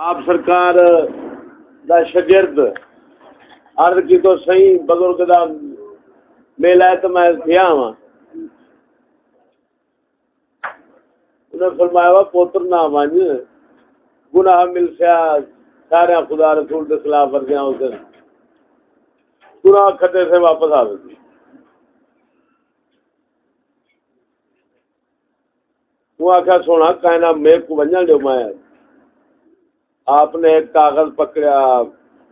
آپ سرکار دا شگرد عرض کی تو صحیح بزرگ دا میلہ ہے تو میں تھیا ہوں انہیں فرمایا ہوا پوتر نہ ونج گناہ مل سیا سارے خدا رسول کے خلاف ورزیاں اسے گناہ کھٹے سے واپس آ گئی وہ آخیا سونا کہنا میرے کو بنجا جو میں۔ آپ نے ایک کاغذ پکڑیا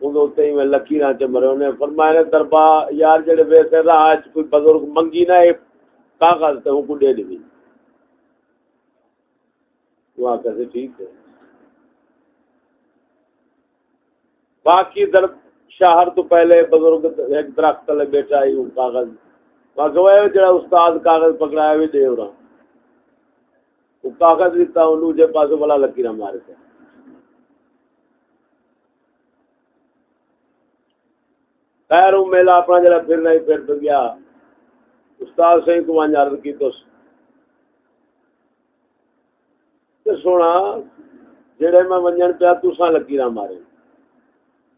ہی میں لکیر چمرے انہیں فرمایا نے دربا، یار جڑے ویسے راہ کوئی بزرگ منگی نہ ایک کاغذ تے ہوں کو دے دی وہ آخر ٹھیک ہے۔ باقی در شہر تو پہلے بزرگ ایک درخت تلے بیٹھا ہی ہوں کاغذ۔ باقی وہ جڑا استاد کاغذ پکڑایا بھی دے رہا وہ کاغذ دیتا ہوں نوجے پاسو بلا لکیر مارے۔ تھے خیر ہوں میلا اپنا جڑا پھر نہیں، پھر تو گیا استاد سے کو وہاں عرض کی تو سونا، جڑے میں ونجن پیا تساں لکیراں مارے۔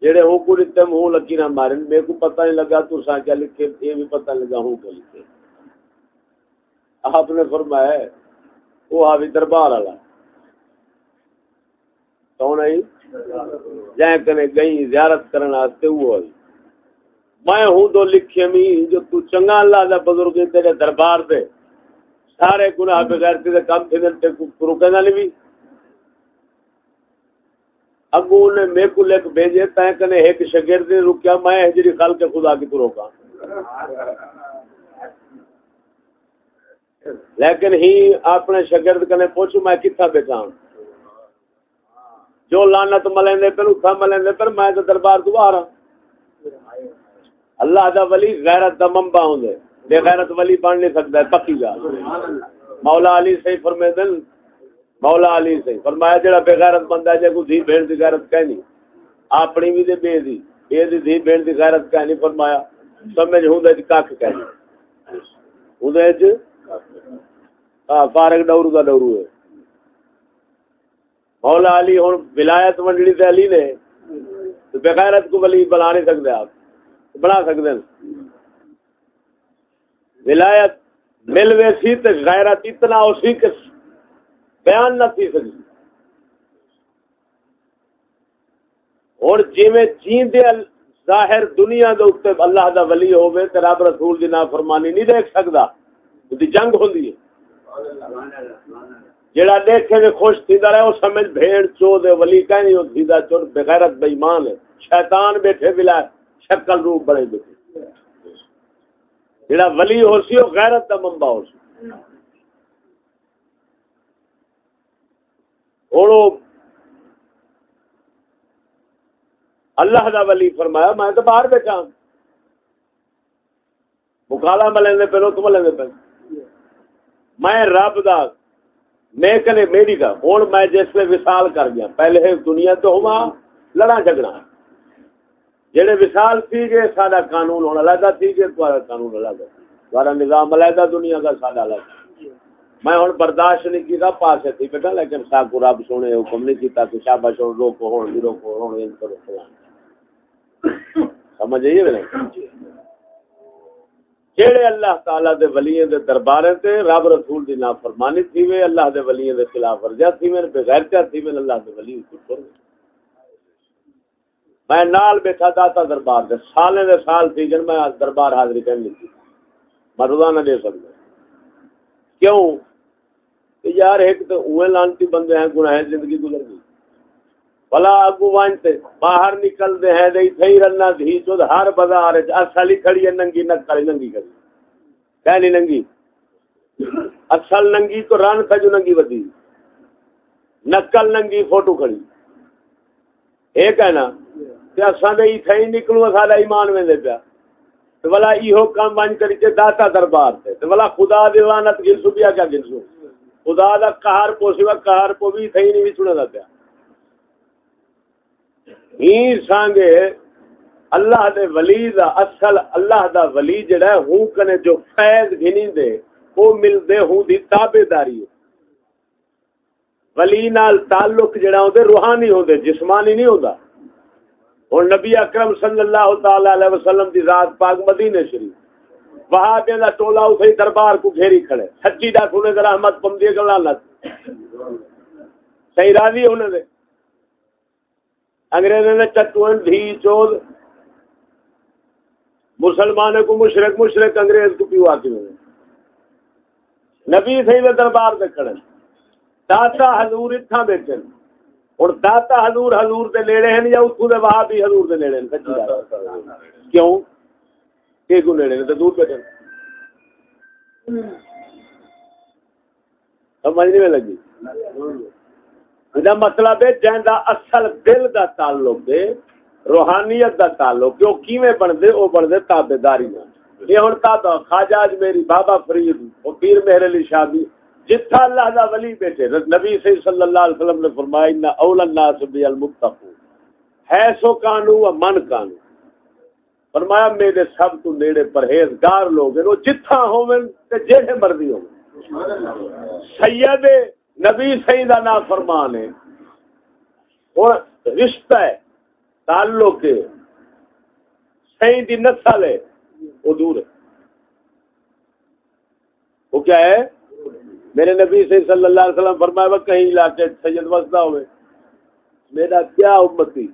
جڑے ہوں کو لکھتے ہوں لکیراں مارے۔ میرے کو پتہ نہیں لگا تساں کیا لکھے، یہ بھی پتہ لگا، ہوں کیا لکھے۔ آپ نے فرمایا، وہ آوی دربار والا۔ کون ہے جائیں کنے گئی زیارت کرنے واسطے وہ ہوئی میں ہوں تو لکھے می جو تو چنگا اللہ دا بزرگ تیرے دربار دے۔ سارے گناہ بغیر تے کام تھے تے پرو کہنا نہیں بھی۔ اگو نے میں کو لکھ بھیجے تے کنے ایک شاگرد نے رکیا، میں ہجری خال کے خدا کی تو روکا لیکن ہی اپنے شاگرد کنے پوچھو، میں کتھا بیٹھا ہوں۔ جو لعنت ملیندے پر اتھا ملیندے پر میں تو دربار تو آ رہا اللہ دا ولی غیرت دا منبع ہوندے بے غیرت ولی بن نہیں سکتا ہے، پکی گا مولا علی سے فرمائے دن مولا علی سے فرمایا، جڑا بے غیرت بندہ ہے، جے کو دھی بہن دی غیرت کہنی اپنی بھی دے بے دی۔ اے دی دھی بہن دی غیرت کہنی فرمایا۔ سمجھ ہوں دے کاک کہنی ہوں دے جی؟ چ ہاں فارغ ڈورو دا ڈورو ہے۔ مولا علی ہن ولایت منڈلی تے علی نے۔ بے غیرت کو ولی بنا نہیں سکتے آپ۔ بنا سکتے ہیں ولایت مل وے سی تو غیرت اتنا اسی کے بیان نہ تھی سکتی اور جی میں چین دے ظاہر دنیا دے اوپر اللہ دا ولی ہوے تے رب رسول دی نافرمانی نہیں دیکھ سکدا دی جنگ ہوندی ہے۔ جڑا دیکھے تے خوش تھیندا رہے، او سمجھ بھیڑ چو دے ولی کہیں او سیدھا چور بے غیرت بے ایمان ہے۔ شیطان بیٹھے ولایت۔ شکل روپ بڑے بیٹھے جڑا ولی ہو سی وہ غیرت کا منبع ہو سی۔ اور اللہ دا ولی فرمایا، میں تو باہر بیٹھا ہوں۔ مکالا ملیں پہلو تو ملیں پہ میں رب دا، میں کنے میری کا ہوں میں جس میں وصال کر گیا۔ پہلے دنیا تو ہوا لڑا جھگڑا جڑے وصال تھی گئے سارا قانون ہونا لگا تھی گئے، تمہارا قانون الگ تمہارا نظام علیحدہ دنیا کا سارا الگ میں ہوں برداشت نہیں کیا پاس تھی بیٹا لیکن ساکو رب سونے حکم نہیں کیتا کہ شاباش ہوں روکو ہوں نہیں روکو ہوں ان کرو فلان سمجھ آئیے میرے؟ جڑے اللہ تعالی دے ولیوں دے دربارے تے رب رسول دی نافرمانی تھی وے، اللہ دے ولیوں دے خلاف ورزیاں تھی میں بغیر کیا تھی میں اللہ دے ولی کو میں نال بیٹھا داتا دربار دے۔ سالے دے سال تھی جن میں دربار حاضری کرنی تھی میں روزانہ دے سکتا کیوں؟ کہ یار ایک تو اوے لانتی بندے ہیں، گناہ زندگی گزر گئی۔ بلا اگو وانتے باہر نکل دے ہیں دے تھئی رنا دھی چود ہر بازار وچ اصل ہی کھڑی ہے، ننگی نہ نکل ننگی کھڑی۔ کہنی ننگی؟ اصل ننگی تو رن تھا جو ننگی ودی نکل ننگی، فوٹو کھڑی۔ ایک ہے نا؟ اساں دے تھئی نکلو، ساڈا ایمان ویندے پیا۔ تے بلا ایہو کام بن کری تے داتا دربار تے۔ تے بلا خدا دی لعنت گنسو پیا کیا گنسو خدا دا قہر پوسیوا قہر پو بھی تھئی نہیں چھڑا دا پیا۔ ہی سانگے، اللہ دے ولی دا اصل، اللہ دا ولی جڑا ہے، ہوں کنے جو فیض گھنی دے وہ مل دے ہوں دی تابے داری ہے۔ ولی نال تعلق جڑا ہوندے روحانی ہوندے جسمانی نہیں ہوندا اور نبی اکرم صلی اللہ تعالی علیہ وسلم دی ذات پاک مدینے شریف۔ وہاں دے دا ٹولا اسی دربار کو گھیری کھڑے۔ سچی دا سنے دا رحمت پم دی گلا لت۔ صحیح راضی ہونے دے انگریزوں نے چٹون دھی چود مسلمان کو مشرق مشرق انگریز کو پیوا کے ہوئے۔ نبی صحیح دربار دے کھڑے۔ داتا حضور اتھا بیٹھے۔ ہوں داتا حضور حضور دے نیڑے ہیں یا اتو دے وہاں بھی حضور دے نیڑے ہیں؟ سچی کیوں؟ کہ کو نیڑے تے دور بیٹھے سمجھ نہیں لگی۔ مطلب ہے اصل دل دا تعلق ہے روحانیت دا تعلق کیوں کیویں بندے او بندے تابے داری یہ ہوں تا خواجہ میری بابا فرید وہ پیر مہر علی شاہ جتھا اللہ دا ولی بیٹھے، نبی صلی اللہ علیہ وسلم نے فرمایا، ان اول الناس بالمتقون ہے سو کانو و من کانو۔ فرمایا، میرے سب تو نیڑے پرہیزگار لوگ ہیں، وہ جتھا ہوون تے جڑے مرضی ہون سید نبی سید دا نام فرمان ہے وہ رشتہ ہے، تعلق ہے۔ سید دی نسل ہے، وہ دور ہے۔ وہ کیا ہے؟ میرے نبی سے صلی اللہ علیہ وسلم فرمایا وہ کہیں علاقے سید وسدا ہوئے۔ میرا کیا امتی؟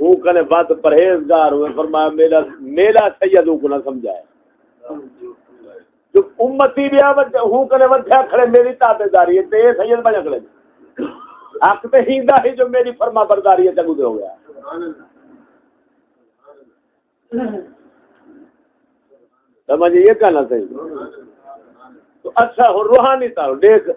وہ کنے بات پرہیزگار ہوئے۔ فرمایا، میرا میرا سید کو نہ سمجھایا جو امتی بھی آوت ہوں کنے ودھیا کھڑے، میری تابے داری ہے تے سید بنا کھڑے۔ حق تے ہیندا ہی جو میری فرما برداری ہے چگو دے ہو گیا۔ سمجھ یہ کہنا صحیح۔ تو اچھا ہو روحانی تارو، دیکھ۔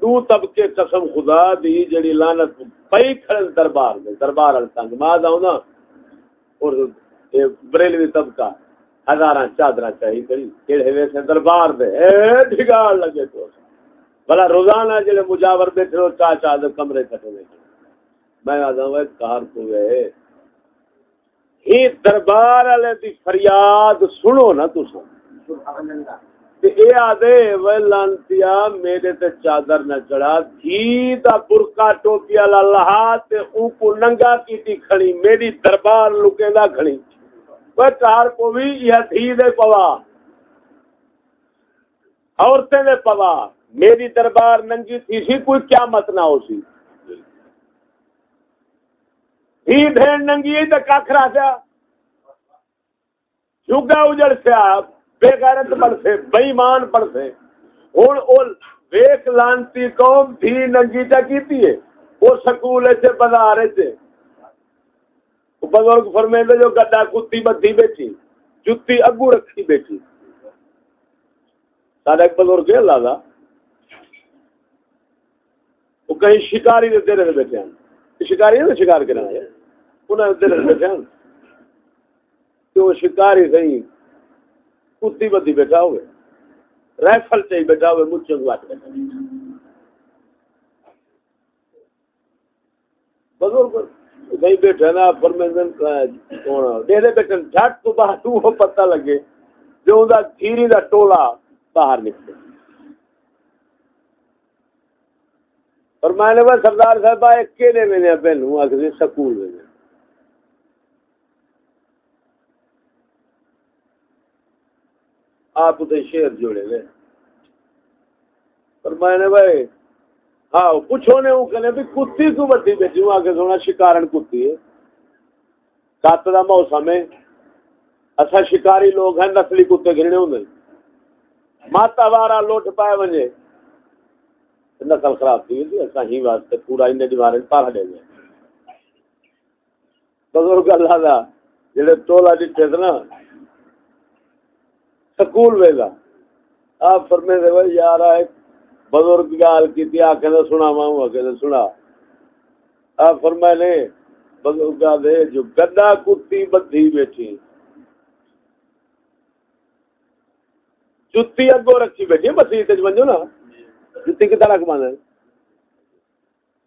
دو طبقے قسم خدا دی، جڑی لعنت پئی کھڑے دربار میں، دربار ال تنگ۔ ما جاؤں نا، اور بریلوی طبقہ، ہزاراں چادراں چاہی کری۔ کیڑے ویسے دربار دے، اے ڈھگاڑ لگے تو۔ بلا روزانہ جڑے مجاور بیٹھے ہو چا چا دے کمرے کٹے بیٹھے میں آ جاؤں کار کو گئے ہی دربار والے دی فریاد سنو نا تساں۔ سبحان اللہ۔ میرے تے چادر نہ چڑھا تھی دا برکا ٹوپی والا لہا تے او کو ننگا کیتی کھڑی، میری دربار لکے دا کھڑی۔ وہ کار کو بھی یہ تھی دے پوا۔ عورتیں دے پوا۔ میری دربار ننگی تھی سی، کوئی کیا مت نہ ہو سی۔ ہی بھین ننگی تے کاکھ کاکھرا سیا چوگا اجڑ سیا۔ بے غیرت بڑھ سے بےمان پڑھ سے ہوں وہ ویک لانتی قوم تھی ننگی چا کیتی ہے وہ سکول سے بازار سے بزرگ فرمے جو گڈا کتی بدھی بیٹھی، جتی اگو رکھی بیٹھی۔ سارا ایک بزرگ ہے، اللہ کا وہ کہیں شکاری دے دیر بیٹھے ہیں شکاری ہے نا، شکار کرنا ہے انہیں دیر بیٹھے ہیں تو شکاری صحیح کتی بدی بیٹھا ہوئے، رائفل چاہیے بیٹھا ہوئے مجھے گواٹ بیٹھا بزرگ نہیں بیٹھا نا پرمنزن دے دے بیٹھا جھٹ تو باہر، تو وہ پتہ لگے جو ان دا تھیری دا ٹولا باہر نکلے۔ اور میں نے وہ سردار صاحب آئے کیلے میں نے پہلوں آگے سکول میں۔ آپ تے شیر جوڑے لے پر میں نے بھائی ہاں پوچھو نے، وہ کہنے بھی کتی کو بڑی بیٹھی؟ ہوں آگے سونا، شکارن کتی ہے۔ کات دا موسم ہے۔ اچھا شکاری لوگ ہیں، نسلی کتے گھرنے ہوں ماتا وارا لوٹ پائے ونجے۔ نسل خراب تھی تھی۔ ایسا ہی واسطے پورا انہیں دیوارے پار ہٹے گئے۔ بزرگ اللہ دا، جڑے ٹولا جتے تھے نا سکول ویلا۔ آپ فرمے دے، بھائی یار ایک بزرگ گال کی تھی آکے دے سنا ماں آکے دے سنا۔ آپ فرمائے نے، بزرگ دے، جو گدا کتی بدھی بیٹھی۔ جتی اگو رکھی بیٹھی بسی تج بنجو نا۔ جتی کی طرح کمانا ہے؟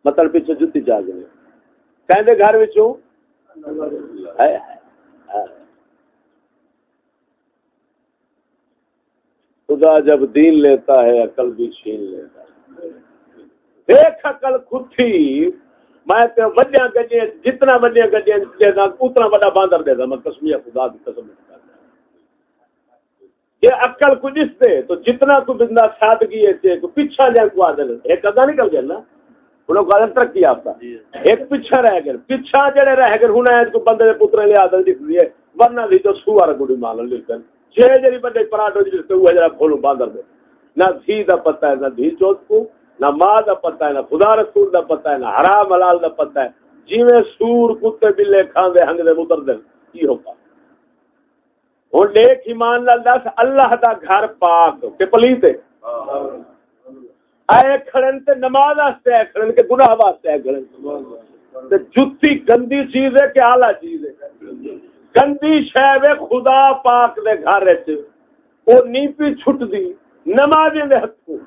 مطلب پیچھے جتی چاہ گئے کہیں دے گھر وچوں ہے ہے خدا جب دین لیتا ہے عقل بھی چھین لیتا ہے۔ دیکھ عقل کھٹھی میں تے وڈیا گڈیاں جتنا وڈیا گڈیاں دے دا اتنا بڑا باندر دے دا۔ میں قسمیہ خدا دی قسم یہ عقل کو جس دے تو جتنا کو بندہ سادگی ہے تے کو پیچھا جائے کو آدھے ایک اگا نکل گیا نا؟ انہوں کو آدھے ترقی آفتا ایک پیچھا رہ گئے پیچھا جڑے رہ گئے ہوں ہے کو بندے دے پترے لے آدھے دکھ دیئے ورنہ دی تو سوار گوڑی مالن لکھ جڑی بندے پراٹھو جی جڑا کھولو باندر دے۔ نہ دھی دا پتہ ہے، نہ دھی چوت کو، نہ ماں ہے، نہ خدا رسول ہے، نہ حرام حلال ہے۔ سور کتے بلے کھاندے ہنگ دے دے، کی ہوگا نیک ایمان دس، اللہ دا گھر پاک پلیت ہے۔ اے کھڑن تے نماز واسطے، اے کھڑن کے گناہ واسطے، اے کھڑن تے جُتی گندی چیز ہے، کہ اعلی چیز ہے۔ گندی شے خدا پاک دے گھر وچ۔ او نیپی چھٹ دی نمازیں دے ہتھوں۔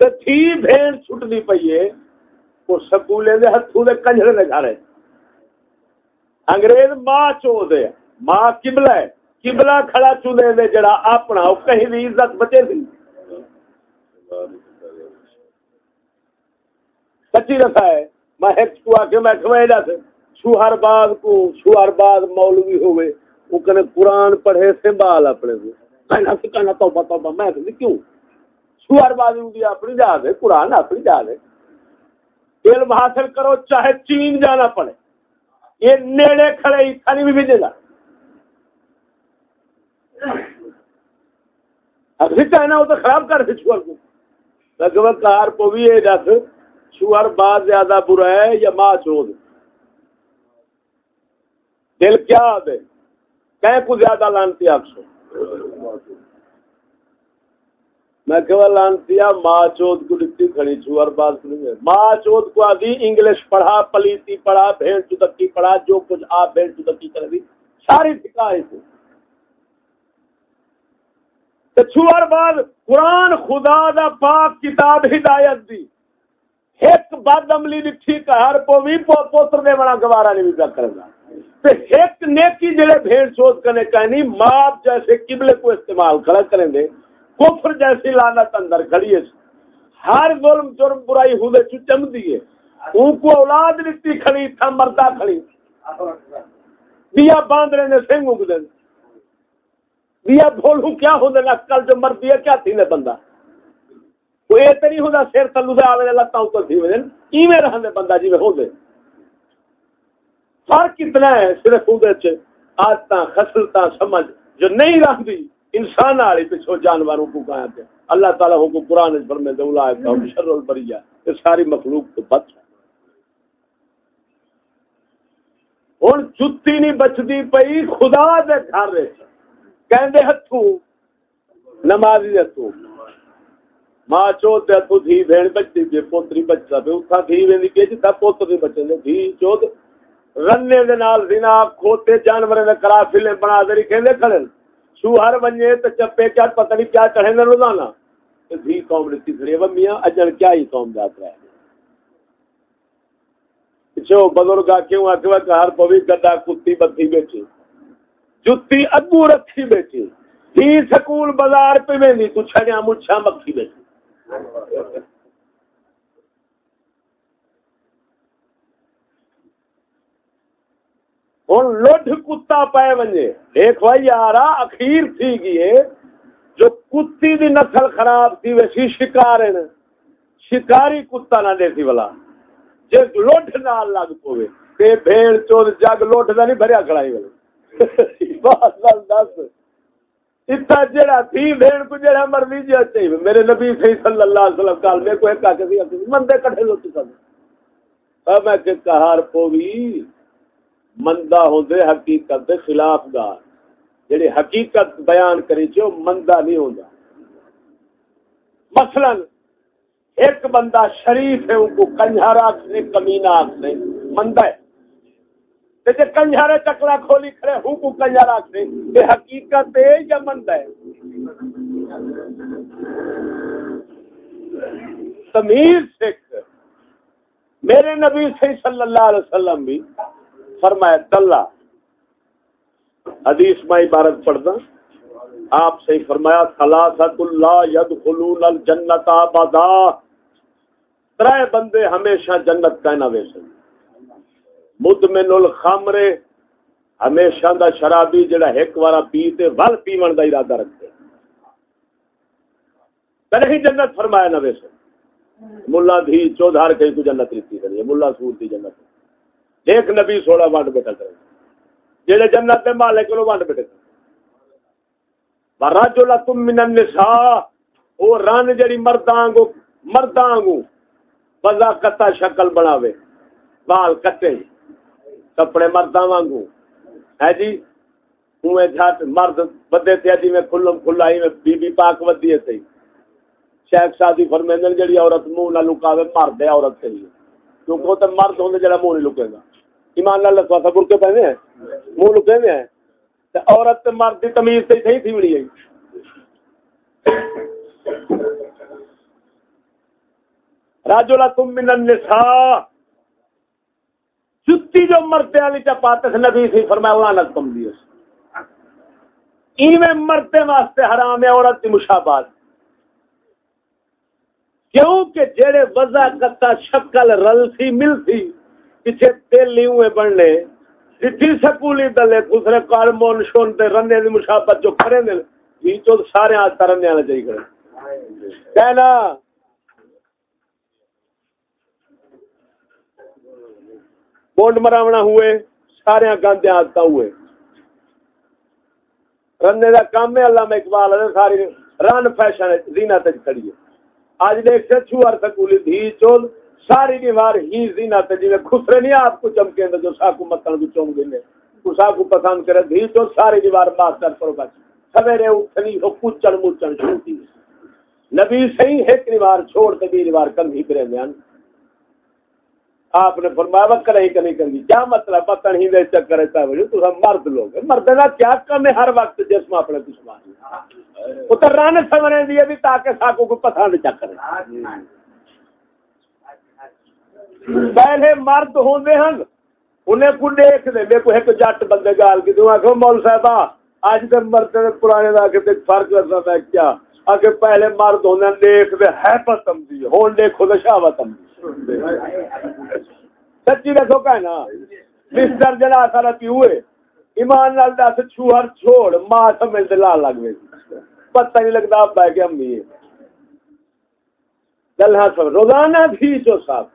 تھی بھیڑ چھٹنی پئیے وہ سکولے دے ہتھوں دے کنجرے دے گھر انگریز ماں چو دے، ماں قبلہ ہے، قبلہ کھڑا چنے دے جڑا اپنا او کہیں بھی عزت بچے دی۔ سچی رکھا ہے، میں ایک کو آکے میں کھوئے جا سے شوہر بعد کو شوہر بعد مولوی ہوئے، وہ کنے قرآن پڑھے، سنبھال اپنے کو۔ میں نہ سکانا توبہ توبہ، میں کہتے کیوں؟ سوار بازی بھی اپنی جا دے قرآن اپنی جا دے علم حاصل کرو، چاہے چین جانا پڑے۔ یہ نیڑے کھڑے ہی کھانی بھی بھیجے گا۔ ابھی کہنا ہو تو خراب کر دے شوہر کو۔ لگبھگ کار کو بھی یہ دس شوہر بعد زیادہ برا ہے یا ماں چود دل کیا دے؟ کہیں کو زیادہ لانتی آپ سے میں کہ لانتیا ماں چوت کو ڈٹی کھڑی چھو اور بات نہیں ماں چوت کو آدھی انگلش پڑھا، پلیتی پڑھا بھیڑ چدکی پڑھا، جو کچھ آپ بھیڑ چدکی کر دی، ساری سکھائی تھی۔ چھوار بعد قرآن خدا دا پاک کتاب ہدایت دی۔ ایک بد عملی لکھی کہ ہر پو بھی پوتر دے بڑا گوارا نہیں بھی کرنا تے ایک نیکی جڑے بھیڑ چوت کرنے کہنی ماں جیسے قبلے کو استعمال کھڑا کریں دے، کفر جیسی لانت اندر کھڑی ہے۔ ہر ظلم، جرم، برائی، ہودے چ چم دیے ان کو اولاد لتی کھڑی، تھا مردہ کھڑی۔ دیا باندھ رہے نے سنگ اگ دیں دیا بھولوں کیا ہوں دے کل جو مرد دیا کیا تھی نے بندہ؟ وہ یہ تو نہیں ہوں سر تلو دے آوے لتا اتر تھی وجن ایویں رہن دے بندہ جی میں ہوں دے فرق کتنا ہے، صرف ہوں دے خسلتا سمجھ، جو نہیں رہن دی انسان والی پچھو جانوروں کو کہا کہ اللہ تعالیٰ کو قرآن فرمے دے اولا ہے شر البریہ یہ ساری مخلوق تو بچ ہے۔ ہن جُتی نہیں بچدی پئی، خدا دے گھر وچ۔ کہندے ہتھوں، نمازی ہتھوں۔ ماں چوت دے ہتھوں دھی بھین بچدی تے پوتری بچدا پے اتھا دھی ویندی کہ جتا پوتر نہیں بچے دھی چوت رنے دے نال زنا، کھوتے جانور دے کرافلے بنا دے کہندے کھڑے شوہر بنجے تو چپے کیا، پتہ نہیں کیا چڑھے نہ روزانہ۔ تے بھی قوم لیتی کھڑی ہے میاں اجن کیا ہی قوم جات رہا ہے پچھو اچھا، بزرگ کیوں آکے کہ ہر پوی گڈا کتی، بتی بیٹھی۔ جتی ابو رکھی بیٹھی۔ ہی سکول بازار پہ میں نہیں تو چھڑیاں مچھا مکھی بیٹھی۔ ہوں لوڈ کتا پائے ونجے۔ دیکھ بھائی یار اخیر تھی گئے جو کتی دی نسل خراب تھی، ویسی شکار ہے شکاری کتا نہ دیتی والا جے لوڈ نال لگ پوے۔ تے بھیڑ چور جگ لوڈ دا نہیں، بھریا کھڑائی والے بس بس دس۔ اتنا جڑا تھی، بھیڑ کو جڑا مرضی جی چاہیے میرے نبی صلی اللہ علیہ وسلم کال میں کوئی کہا کہ مندے کٹھے لوٹ سب میں کہ کہار پوی مندہ ہوندے، حقیقت دے خلاف گار جڑے حقیقت بیان کری چھو مندہ نہیں ہوندا۔ مثلا، ایک بندہ شریف ہے، ان کو کنجھارا آکھنے کمینہ آکھنے مندہ ہے۔ جیسے کنجھارے چکلا کھولی کھڑے ہوں کو کنجھارا آکھنے یہ حقیقت ہے یا مندہ ہے؟ تمیز سکھ، میرے نبی صلی اللہ علیہ وسلم بھی فرمایا تلا حدیث میں عبارت پڑھتا۔ آپ سے فرمایا خلاصت اللہ ید الجنت آبادا ترائے بندے ہمیشہ جنت کہنا ویسے۔ مدمن الخمر ہمیشہ دا شرابی جڑا ایک وارا پیتے، ول پیون دا ارادہ رکھتے۔ کہیں جنت فرمایا نہ ویسے۔ ملا دھی چودھار کہیں تو جنت لیتی کریے، ملا سور دی جنت۔ ایک نبی سوڑا وانڈ بیٹا کرے جڑے جنت دے مالک لو وانڈ بیٹے راجولا تم من النساء۔ او ران جڑی مرداں گو مرداں گو۔ بزا کتا شکل بناوے۔ بال کٹے کپڑے مرداں وانگو۔ ہے جی؟ اوے جھٹ مرد بدے تے جی میں کھلم کھلائی، میں بی بی پاک ودی تے۔ شیخ سادی فرمیندن جڑی عورت منہ نہ لکاوے، مرد ہے عورت تے۔ کیونکہ تے مرد ہوندے جڑا منہ نہیں لکے گا۔ ایمان اللہ لکھوا تھا برکے پہنے ہیں، منہ لکے ہیں۔ تے عورت تے مرد دی تمیز تے صحیح تھی ملی ہے راجولا تم من النساء۔ جتی جو مرتے والی چپاتے سے نبی سی فرمایا لعنت تم دی ایویں مرتے واسطے حرام ہے، عورت کی مشابہت۔ کیوں کہ جڑے وضع کتا شکل رل سی مل سی پیچھے تیل لی ہوئے بننے جتھی سکولی دلے، دوسرے کال مون شون تے رنے دی مشابہت جو کرے دل یہ تو سارے آج ترنے آنے چاہیے کرے کہنا، بونڈ مراونا ہوئے، سارے گاندے آدتا ہوئے۔ رننے دا کام ہے اللہ میں اقبال ہے، ساری رن فیشن زینہ تج کھڑی ہے۔ آج دیکھ سے چھوار سکولی دھی چول ساری دیوار ہی زینہ تج جی خسرے نہیں آپ کو چمکے اندر جو ساکو مطلب چوم گئے کو ساکو پسند کرے دھی چول ساری دیوار ماسٹر پر بچ۔ سویرے اٹھنی ہو کچن مچن چھوڑ دی نبی صحیح ایک دیوار چھوڑ تے بھی دیوار کم ہی کرے بیان آپ نے فرمایا وہ کرے کہ نہیں کرنی کیا مطلب پتہ نہیں دے چکر ایسا بولے تو ہم مرد لوگ مرد کا کیا کم ہے ہر وقت جسم اپنے دشمن۔ اتر رانے سمجھنے دیے بھی تاکہ ساکو کو پسند چکر پہلے مرد ہوندے ہیں انہیں کو دیکھ دے میں کو ایک جٹ بندے گال کی دوں، آخو مول صاحب آج دے مرد پرانے دا کے فرق کرتا میں کیا؟ آگے پہلے مرد ہونے دیکھ دے ہے پتم دی ہون دیکھو دے شاوتم دی سچی دسو کہنا مسٹر جلا سارا پیوے ایمان نال دس، چھوہر چھوڑ، ماں سمجھ لال لگ گئی پتہ نہیں لگتا بہ کے امی گلا سب روزانہ بھی چو صاحب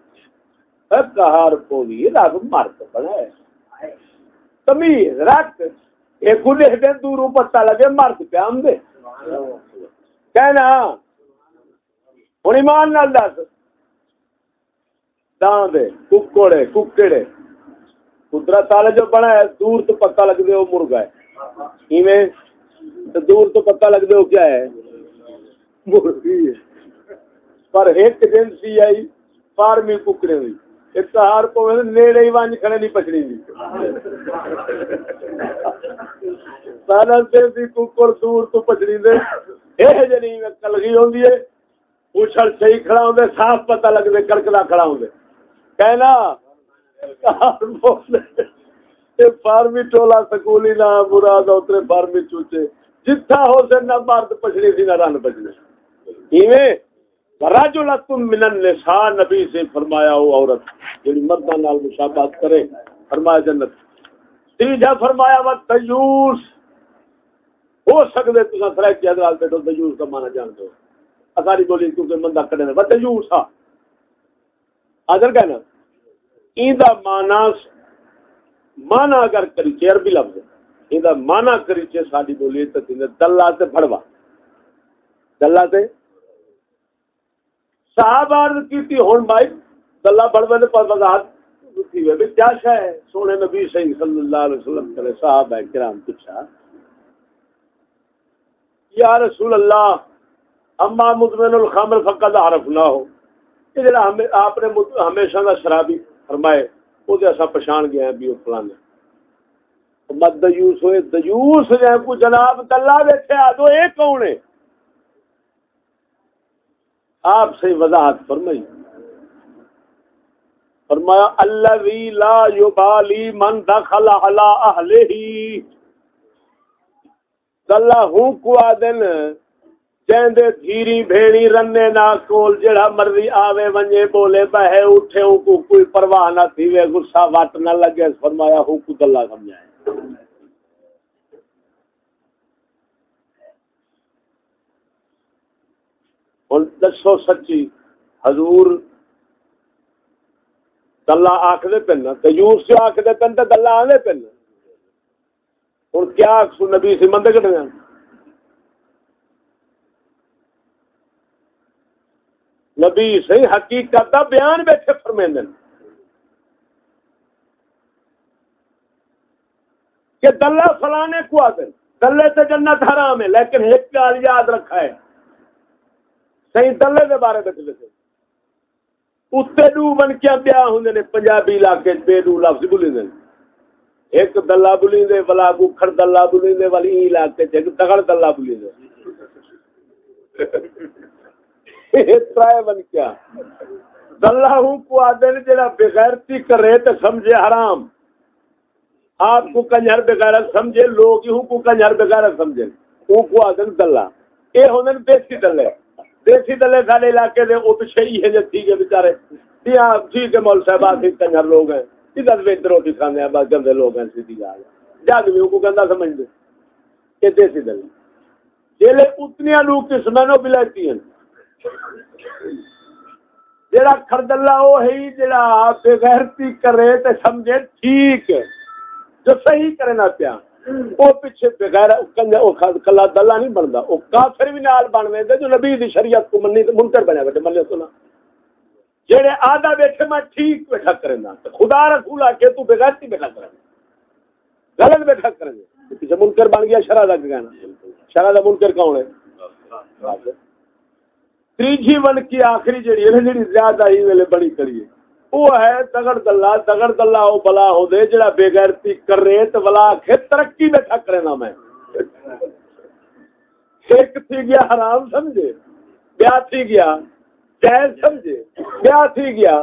کہار کو بھی رب مرد بنا تمیز رکھ ایک دیکھ دیں دوروں پتہ لگے مرد پہ ہم دے کہنا ہوں ایمان نال دس دے ککڑے ککڑے قدرت والے جو بنا ہے دور تو پتہ لگ دے وہ مرغا ہے ایویں تو دور تو پتہ لگ دے وہ کیا ہے مرغی ہے پر ایک دن سی آئی فارمی ککڑے ہوئی ایک ہار کو نیڑے ہی وانج کھڑے نہیں پچڑی دی سارا سے بھی ککڑ دور تو پچڑی دے اے جنی کلگی ہوندی ہے اچھل صحیح کھڑا ہوندے صاف پتہ لگ دے کڑکڑا کھڑا ہوندے کہنا فارمی ٹولا سکولی نہ مراد اترے فارمی چوچے جتھا ہو سے نہ مرد پچھڑی سی نہ رن پچھڑی ایویں رجل تم من النساء، نبی سے فرمایا وہ عورت یعنی جڑی مرداں نال مشابہت کرے، فرمایا جنت۔ تیجا فرمایا وہ تیوس۔ ہو سکدے تساں سرائے کی حضرات بیٹھو، تیوس کا معنی جانتے ہو اکاری بولی کیونکہ مندہ کڑے نے وہ تیوس ہاں۔ حاضر کہنا ایندا مانا مانا اگر کریچے عربی لفظ ایندا مانا کریچے ساڈی بولی تے دلہ تے پھڑوا۔ دلہ تے صاحب عرض کیتی، ہن بھائی دلہ پھڑوا تے پر وضاحت تھی وے کیا شے ہے؟ سونے نبی صحیح صلی اللہ علیہ وسلم کرے صاحب کرام پوچھا۔ یا رسول اللہ، اما مدمن الخمر فقد عرفنا ہو جڑا آپ نے ہمیشہ دا شرابی فرمائے، وہ ایسا پچھان گیا بھی وہ فلانے مت دیوس ہوئے، دیوس جائے کو جناب کلا بیٹھے آ دو ایک کون ہے؟ آپ سے وضاحت فرمائی۔ فرمایا اللہ لا یبالی من دخل علی اہلہ دلہ ہوں کو آدن چہندے دھیری بھیڑی رنے نا کول، جڑا مرضی آوے ونجے بولے بہے اٹھے ہوں کو کوئی پرواہ نہ تھی وے غصہ وٹ نہ لگے۔ فرمایا، ہوں کو دلہ سمجھائے۔ ہن دسو سچی حضور دلہ آکھ دے پن تیور سے آکھ پن تے دلہ آنے پن ہن کیا آخسو نبی سے مندے کٹے نبی صحیح حقیقت کا بیان بیٹھے فرمیندن کہ دلہ فلانے کو آدن دلے سے جنت حرام ہے، لیکن ایک پیار یاد رکھا ہے۔ صحیح دلے کے بارے میں لکھے اتنے ڈو بن کے بیا ہوں نے، پنجابی علاقے بے ڈو لفظ بولی دے ایک دلہ بولی دے بلا گکھڑ دلہ بولی دے والی علاقے ایک دگڑ دلہ بولی دے ترائے بن کیا دلہ ہوں کو آدھے جڑا بغیرتی کرے تو سمجھے حرام۔ آپ کو کنجر بغیرت سمجھے، لوگ ہوں کو کنجر بغیرت سمجھے۔ ہوں کو آدھے دلہ۔ اے ہونے دیسی دلے دیسی دلے سارے علاقے دے وہ پیچھے ہی ہے جو ٹھیک ہے بیچارے۔ ہاں ٹھیک جی ہے مول صاحب آتے کنجر لوگ ہیں۔ ادھر ویچ روٹی کھانے ہیں، بس گندے لوگ ہیں، سیدھی گال جاگ بھی کو گندا سمجھ دے یہ دیسی دلے۔ جیلے اتنی لوگ کس میں نو بلائتی ہیں جڑا خردلہ وہ ہے جڑا بغیرتی کرے تے سمجھے، ٹھیک جو صحیح کرے نہ پیا وہ پیچھے بغیر کلا دلہ نہیں بنتا، وہ کافر بھی نال بن وے جو نبی دی شریعت کو منی، منکر بنیا بیٹھے من سنا جڑے آدھا بیٹھے، میں ٹھیک بیٹھا کرے نا خدا رسول آ کے تو بغیرتی بیٹھا کرے غلط بیٹھا کرے پیچھے منکر بن گیا، شرح کا کہنا شرح کا منکر کون ہے؟ تیجی ون کی آخری جڑی ہے جڑی زیادہ ہی ویلے بڑی کری ہے۔ وہ ہے دگڑ دلہ دگڑ دلہ وہ بلا ہو دے، جڑا بے غیرتی کر رہے تو بلا کے ترقی میں ٹھک کرے نا میں۔ ایک تھی گیا حرام سمجھے بیا تھی گیا جائز سمجھے بیا تھی گیا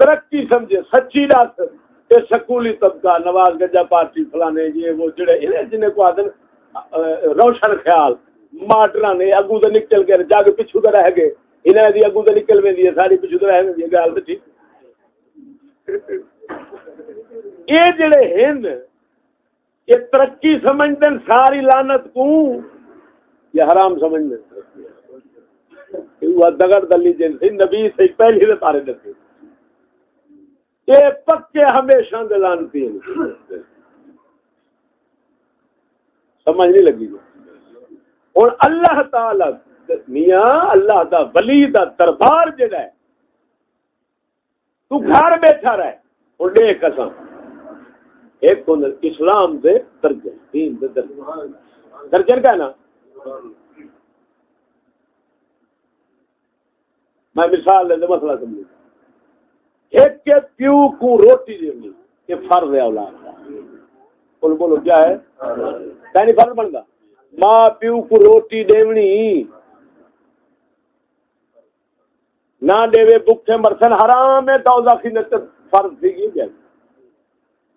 ترقی سمجھے، سچی ڈاکٹر یہ سکولی طبقہ، نواز گجا پارٹی فلانے جی وہ جڑے جنہیں کو آدن روشن خیال ماٹر نے اگو تو نکل گئے، جگ پچھو تو رہ گئے۔ انہیں دی اگو تو نکل وی ساری پچھو تو رہ گئی گل تو ٹھیک۔ یہ جڑے ہند، یہ ترقی سمجھتے ساری لانت کو یہ حرام سمجھتے دگڑ دلی جن سی نبی سے پہلی سے تارے دسے یہ پکے ہمیشہ دلانتی سمجھ نہیں لگی۔ ہوں اللہ تعالی میاں، اللہ دا ولی دا دربار جڑا ہے تو گھر بیٹھا رہے ہوں لے قسم۔ ایک اسلام دے درجن دین دے درجن درجن کا ہے نا؟ میں مثال لے مسئلہ سمجھ ایک کے پیو کو روٹی دینی یہ فرض ہے اولاد کا بولو بولو کیا ہے؟ کہیں فرض بن گا ماں پیو کو روٹی دیونی نہ دے بکھے مرسن، حرام ہے تو ذاتی نت فرض تھی گئی جائے۔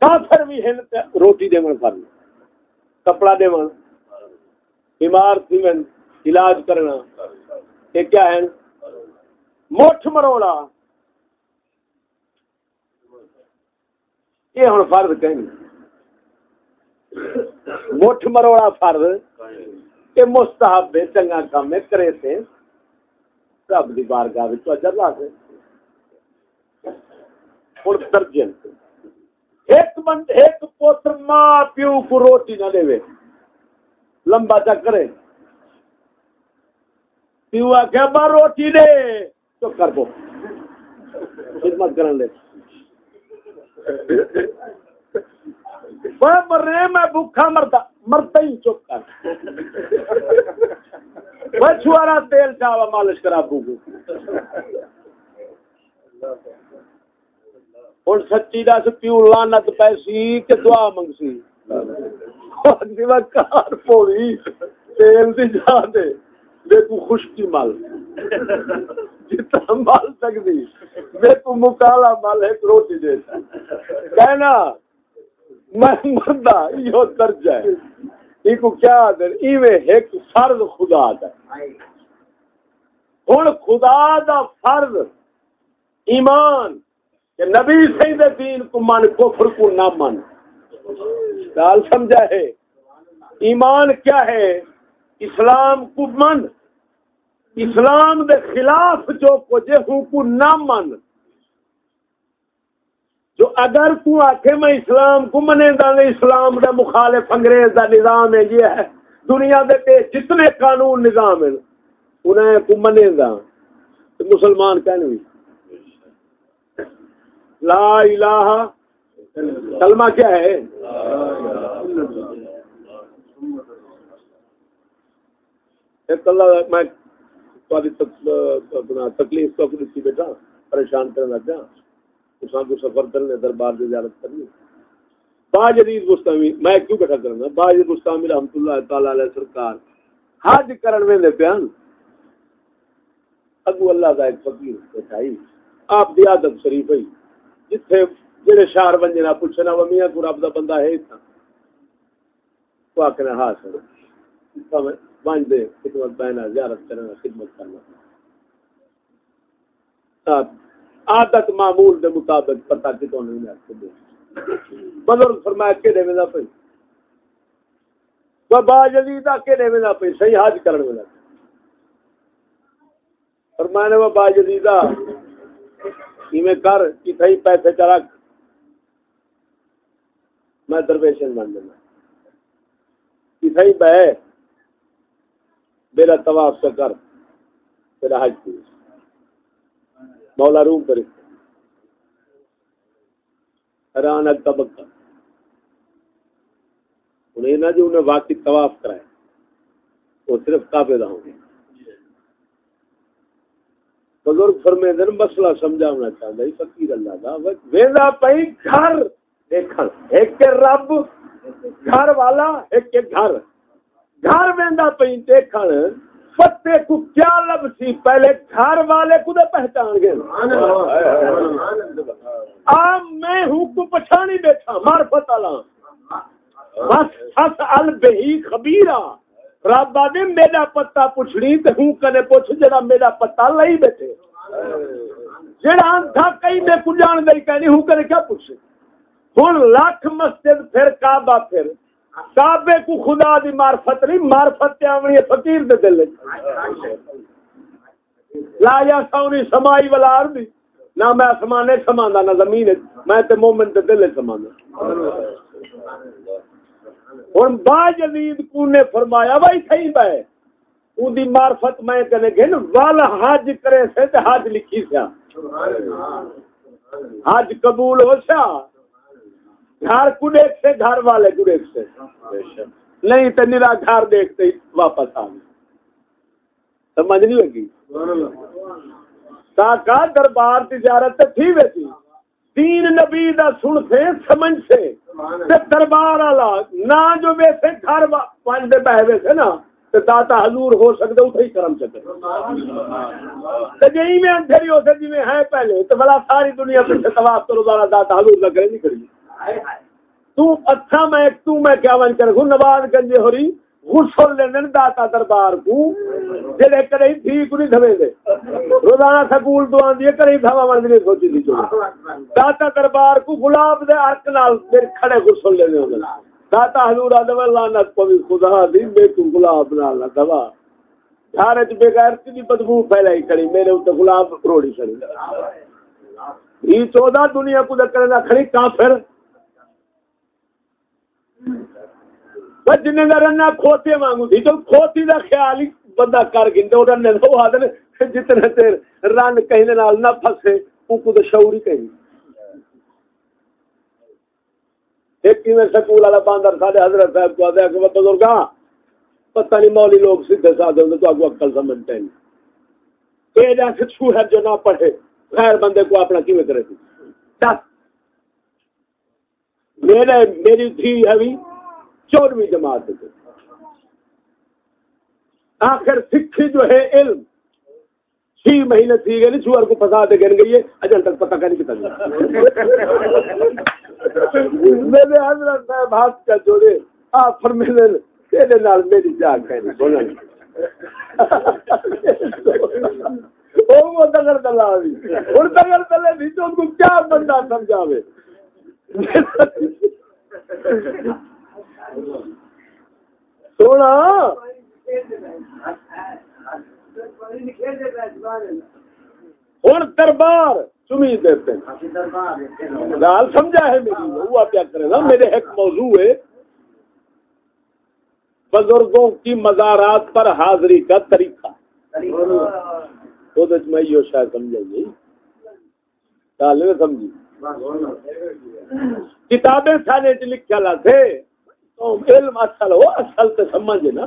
کافر بھی ہیں روٹی دے من فرض۔ کپڑا دے من۔ بیمار تھی من علاج کرنا۔ یہ کیا ہے؟ موٹھ مروڑا۔ یہ ہوں فرض کہیں۔ موٹھ مروڑا فرض۔ یہ مستحب ہے، چنگا کام ہے، کرے سے رب کی بارگاہ اجر لا کے ہوں درجن ایک بند ایک پوتر ماں پیو کو روٹی نہ دے لمبا چکر پیو آ کے روٹی دے تو کر دو خدمت کرن دے مرے میں بھوکا مرتا مرتا ہی چپ کر چھوارا تیل چاوا مالش کرا ابو ہوں سچی دس پیو لانت پیسی کہ دعا منگسی۔ کار پوڑی، تیل دی جا دے۔ دیکھو خشکی مل جتنا مل سکتی دیکھو مکالا مل ایک روٹی دے۔ کہنا میں مردہ یہ درجہ ہے۔ کیا ایک فرض خدا دا ہوں خدا دا فرض ایمان کہ نبی سی دین کو من، کفر کو نہ من۔ گال سمجھا ہے؟ ایمان کیا ہے؟ اسلام کو من۔ اسلام دے خلاف جو کچھ ہوں کو نہ من۔ جو اگر تو آخے میں اسلام کو منے دا اسلام دا مخالف انگریز دا نظام ہے، یہ ہے۔ دنیا دے پہ جتنے قانون نظام ہیں، انہیں کو منے دا تو مسلمان کہنے بھی لا الہ کلمہ کیا ہے؟ ایک اللہ میں تکلیف تو اپنی بیٹا، پریشان کرنا چاہتا اسان کو سفر کرنے دربار کی زیارت کرنی باج عزیز مستمی میں کیوں بیٹھا کرنا باج مستمی رحمت اللہ تعالی علیہ سرکار، حج کرن میں بیان اگو اللہ دا ایک فقیر بیٹھائی آپ دی عادت شریف ہے۔ جتھے جڑے شہر بن جنا پوچھنا، وہ میاں کو رب دا بندہ ہے تھا۔ تو آکھنا ہاں سر۔ بن دے خدمت بہنا زیارت کرنا، خدمت کرنا۔ آپ عادت معمول دے مطابق پتہ کتوں نہیں میں دے بزرگ فرمایا کہ دے میں پئی؟ وہ با جدیدہ کہ دے میں پئی؟ صحیح حج کرن میں فرمایا نے وہ با جدیدہ میں کر کہ تھئی پیسے چلا میں درویشن بن دینا کہ تھئی بہ میرا طواف سے کر، تیرا حج کی مولا روم کرے حیران طبقہ۔ انہیں نہ جو انہیں واقعی طواف کرائے، وہ صرف کعبے دا ہوں۔ گے بزرگ فرمے دن، مسئلہ سمجھانا چاہتا ہے فقیر اللہ دا۔ ویزا پئی گھر، دیکھن، ایک کے رب، گھر والا، ایک کے گھر۔ گھر ویندا پئی، دیکھن۔ پتے کو کیا لب سی؟ پہلے گھر والے کو دے پہچان گئے۔ آم میں ہوں کو پچھانی بیٹھا، معرفت اللہ بس حس البہی خبیرہ۔ رب آدھے میرا پتا پوچھنی تے ہوں کنے پوچھ جڑا میرا پتا لئی بیٹھے۔ جڑا انتھا کئی میں کو جان دے کہنی ہوں کنے کیا پوچھے ہن لاکھ مسجد، پھر کعبہ پھر۔ کعبے کو خدا دی معرفت نہیں، معرفت تے آونی فقیر دے دل لا یا سونی سمائی والا ارضی نہ میں آسمانے سماندا نہ زمین میں تے مومن دے دل سماندا ہن با یزید کو نے فرمایا، بھائی صحیح بے اون دی معرفت میں کنے گن وال حج کرے سے تے حج لکھی سیا۔ حج قبول ہو سیا۔ گھر کو دیکھ سے، گھر والے کو دیکھ سے۔ نہیں تو نیرا گھر دیکھتے واپس آ گئے۔ سمجھ نہیں لگی؟ کا دربار تجارت تھی ویسی۔ تین نبی دا سن سے، سمجھ سے۔ تے دربار والا نہ جو ویسے گھر پانچ دے بہ ویسے نا تو داتا حضور ہو سکتے اتنے ہی کرم سکے تو جی میں اندھری ہو سکتی میں ہے پہلے تو بلا ساری دنیا سے تباہ کرو داتا حضور لگ رہے نہیں کری تو اچھا میں تو میں کیا ون کر گو نواز گنجے ہو رہی غسل لینن داتا دربار کو جڑے کرے تھی کو نہیں دھوے دے۔ روزانہ سکول تو آندی کرے دھوا من نہیں سوچی دی جو داتا دربار کو گلاب دے ارک نال پھر کھڑے غسل لینے ہو داتا حضور اللہ لعنت کو بھی خدا دی میں کو گلاب نال دوا۔ گھر وچ بغیر کی بدبو پھیلائی کھڑی میرے اوتے گلاب روڑی کھڑی۔ یہ چودہ دنیا کو کرنا کھڑی کافر جن رنا کھوتے مانگو تھی تو کھوتی دا خیال ہی بندہ کر گنتے وہ رن وہ آدھے جتنے دیر رن کہیں نال نہ پھسے ان کو تو شعور ہی کہیں ایک میں سکول والا باندر سارے حضرت صاحب کو آدھے کہ بزرگا پتہ نہیں مولی لوگ سیدھے سادے ہوتے تو آگو عقل سمجھتے ہیں یہ جیسے چھو ہے جو نہ پڑھے غیر بندے کو اپنا کیویں کرے تھی میرے میری تھی ابھی چودویں جماعت کے آخر سکھی جو ہے علم۔ چھ مہینے تھی گئے چوہر کو پسا دے گن گئی ہے، اجل تک پتہ کا نہیں کتا میرے حضرت صاحب ہاتھ کا جوڑے، آپ فرمیدن میری جاگ بولن دگڑ دلا ہوں دگڑ دلے بھی تو کو کیا بندہ سمجھاوے۔ سونا؟ ہوں دربار چمی دیتے گال سمجھا ہے میری، وہ کیا کرے گا میرے ایک موضوع ہے۔ بزرگوں کی مزارات پر حاضری کا طریقہ۔ میں یہ شاید سمجھا گی سمجھی۔ کتابیں سارے لکھا لا تھے تو علم اصل ہو، اصل تو سمجھے نا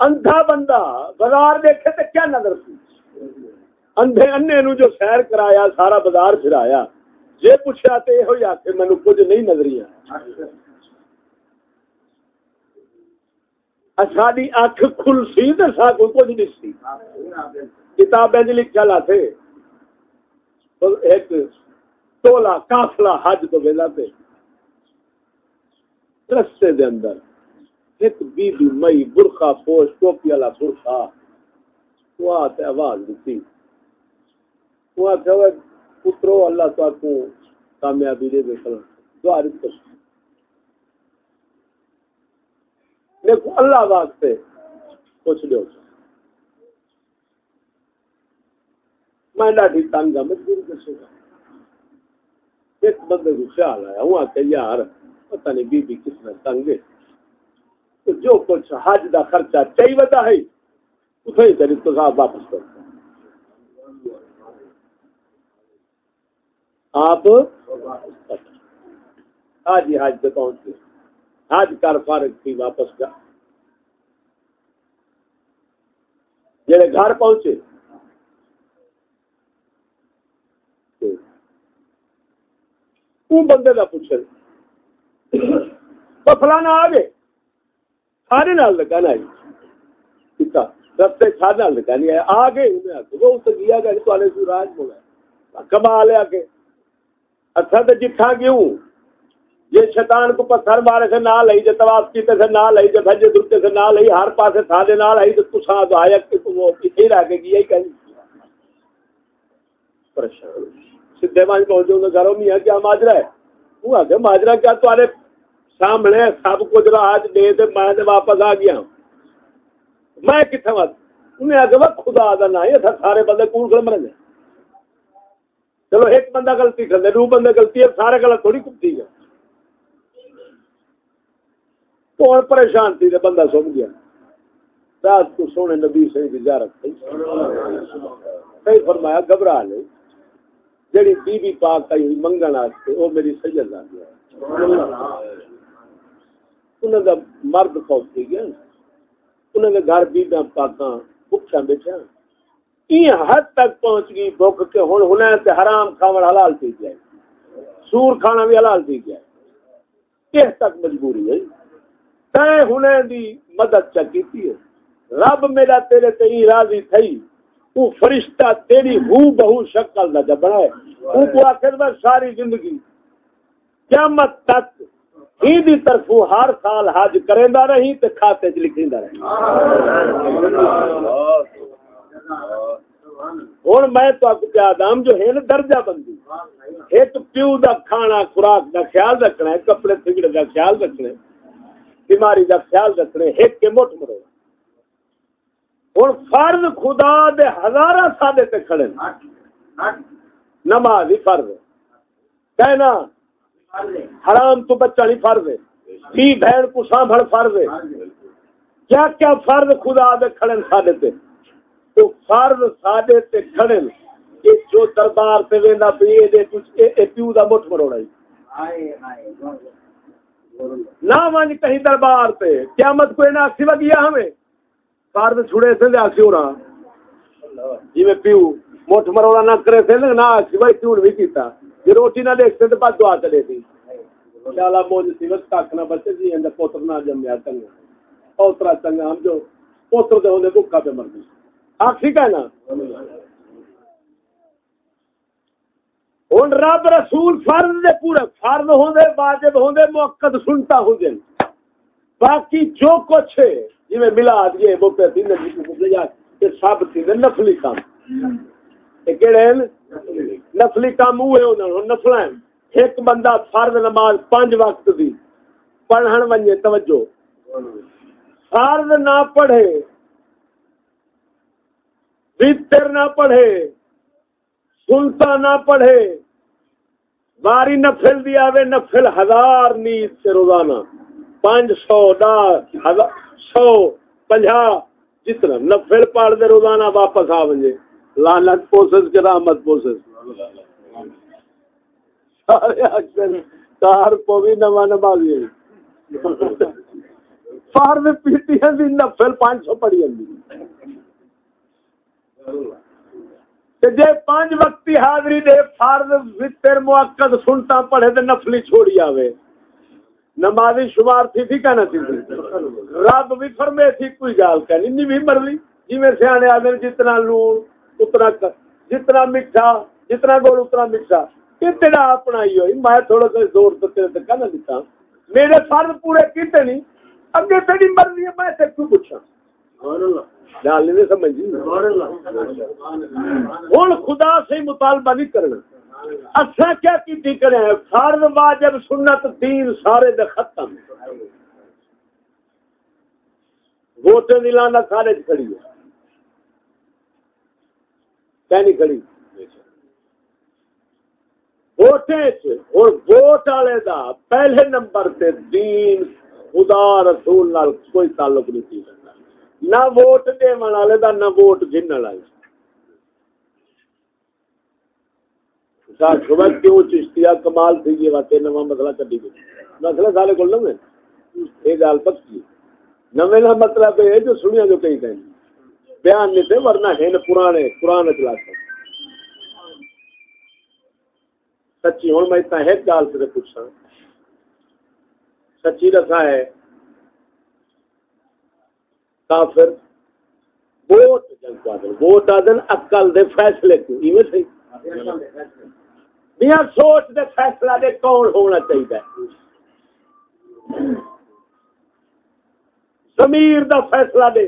اندھا بندہ بازار دیکھے تو کیا نظر سی اندھے انے نو جو سیر کرایا، سارا بازار پھرایا۔ جی پوچھا تو یہ آخر مینو کچھ نہیں نظری ساری اکھ کھل سی تو سا کو کچھ نہیں سی۔ کتابیں لکھا لا تھے ایک تولا کافلا حج تو ویلا تے۔ رستے دے اندر۔ ایک بی بی مئی برخا پوش ٹوپی والا برخا وہ آتے آواز دیتی۔ وہ آتے ہوئے پترو اللہ تو کو کامیابی دے دے سلام دعا رکھ دیکھو اللہ واسطے پوچھ لو میں ڈاڈی تنگ ہوں مجبور کسے گا ایک بندے کو خیال آیا ہوں کہ یار پتہ نہیں بی بی کس میں تنگ تو جو کچھ حج دا خرچہ چاہیے ودا ہے اسے ہی تیری تو صاحب واپس کرتا آپ آج ہی حج پہ پہنچ گئے حج کر فارغ تھی، واپس کا جڑے گھر پہنچے۔ تو بندے کا پوچھ فلانا آ گئے۔ سارے نال لگا نا رستے سارے نال لگا نہیں آیا آ گئے وہ اس گیا گیا جی تو آنے راج بولا کما لیا کے۔ اچھا تو جتھا کیوں یہ شیطان کو پتھر مارے سے نہ لئی، جے تواف کیتے سے نہ لئی، جے بھجے درتے سے نہ لئی، ہر پاسے تھا دے نہ لئی تو تساں تو آیا کہ وہ کسی رہ کے گیا ہی کہیں۔ پریشان۔ سدھے مان پہنچوں گے گھروں میں کیا ماجرا ہے۔ وہ آگے ماجرا کیا؟ تمہارے سامنے سب کچھ آج دے دے میں واپس آ گیا میں کتنے بات انہیں آگے وہ خدا دا نہ ہے سارے بندے کون کھڑے مرے چلو ایک بندہ غلطی کر دے دو بندے غلطی ہے، سارے غلط تھوڑی کتی ہے۔ تو اور پریشان تھی دے بندہ سن گیا۔ رات کو سونے نبی سے زیارت تھی۔ صحیح فرمایا، گھبرا لے۔ جڑی بی بی پاک آئی ہوئی منگن واسطے وہ میری سید آ گیا۔ انہوں کا مرد پہنچ گیا۔ انہوں نے گھر بیبیاں پاکاں بھوکھا بیٹھا یہ حد تک پہنچ گئی، بھوک کے ہن ہنے تے حرام کھاون حلال تھی گیا۔ سور کھانا بھی حلال تھی گیا۔ کس تک مجبوری ہے تے ہنے دی مدد چا کیتی ہے۔ رب میرا تیرے تے ہی راضی تھی تو فرشتہ تیری ہو بہو شکل دا جب بنائے تو کو آخر میں ساری زندگی قیامت تک ہی دی طرف ہر سال حج کریں دا رہی تے کھاتے چ لکھیں رہی۔ ہوں میں تو کیا دام جو ہے نا درجہ بندی۔ ایک پیو دا کھانا خوراک دا خیال رکھنا ہے، کپڑے تھگڑے دا خیال رکھنا ہے بیماری دا خیال رکھنا ہے ایک کے مٹھ مرو۔ ہوں فرض خدا دے ہزار سادے تے کھڑے نماز ہی فرض کہنا حرام تو بچہ نہیں فرض ہے۔ تھی بہن کو سانبھڑ فرض ہے۔ کیا کیا فرض خدا دے کھڑے سادے تے؟ تو فرض سادے تے کھڑے کہ جو دربار سے ویندا پی دے کچھ اے پیو دا مٹھ مروڑا نہ مان کہیں دربار پہ قیامت کوئی نہ سوا گیا ہمیں۔ کار چھڑے سے دے آکسی ہو رہا جی میں پیو موٹ مروڑا نہ کرے سے نہ آکسی بھائی پیو بھی کیتا۔ یہ روٹی نہ دیکھتے تو بعد دعا چلے تھی چالا موج سیوت کاکنا بچے جی اندر پوتر نہ جمیا چنگا پوترا چنگا ہم جو پوتر دے ہونے بکا پہ مر گئی آکسی کہنا ہوں رب رسول فرض دے پورے فرض ہوندے واجب ہوندے موقت سنتا ہو جن باقی جو کچھ ہے جی میں ملا دیے وہ پہ تھی کہ سب تھی نفلی کام کہڑے نفلی کام ہوئے انہوں نفل ایک بندہ فرد نماز پانچ وقت دی پڑھن ونجے، توجہ۔ فرد نہ پڑھے بتر نہ پڑھے سنتا نہ پڑھے باری نفل دیا وے نفل ہزار نیت سے روزانہ۔ پانچ سو، دس سو، پنجا، جتنا۔ نفل پڑھ دے روزانہ واپس آ بجے لانت پوسس کے رحمت پوسس کار پو بھی نوا نمازی فارم پیٹی ہے نفل پانچ سو پڑی جی پانچ وقتی حاضری دے فرض وطر موقت سنتا پڑھے تو نفلی چھوڑی آوے۔ نمازی شمار تھی تھی کہنا تھی۔ رب بھی فرمے تھی کوئی گال کہنی نہیں بھی مرضی۔ جی میں سیانے آدھے جتنا لون اتنا جتنا میٹھا جتنا گول اتنا میٹھا۔ کتنا اپنا ہی ہوئی میں تھوڑا سا زور تو تیرے تک کہنا دیتا۔ میرے فرض پورے کیتے نہیں اگے تیری مرضی ہے میں سے کیوں پوچھا ہوں خدا سے مطالبہ نہیں کرنا۔ اچھا کیا کی کرے فرض واجب سنت دین سارے دے ختم۔ ووٹیں دلانا سارے کھڑی ہے۔ کیا کھڑی ووٹیں اور ووٹ والے دا پہلے نمبر تے دین، خدا، رسول نال کوئی تعلق نہیں کی نہ ووٹ دے والے دا، نہ ووٹ گن والے۔ صبح کیوں چشتیا کمال تھی جی، یہ بات نواں مسئلہ کٹی گئی۔ مسئلہ سارے کو نویں۔ یہ گل پکی۔ نویں کا مطلب ہے جو سنیا جو کہیں کہیں بیان نہیں تھے ورنہ ہے پرانے پرانے چلا سچی ہوں، میں اتنا ایک گال سے پوچھا سچی رسا ہے۔ کافر ووٹ ووٹ آدن اکل دے فیصلے کو ایویں صحیح۔ میاں سوچ دے فیصلہ دے کون ہونا چاہیے۔ زمیر دا فیصلہ دے۔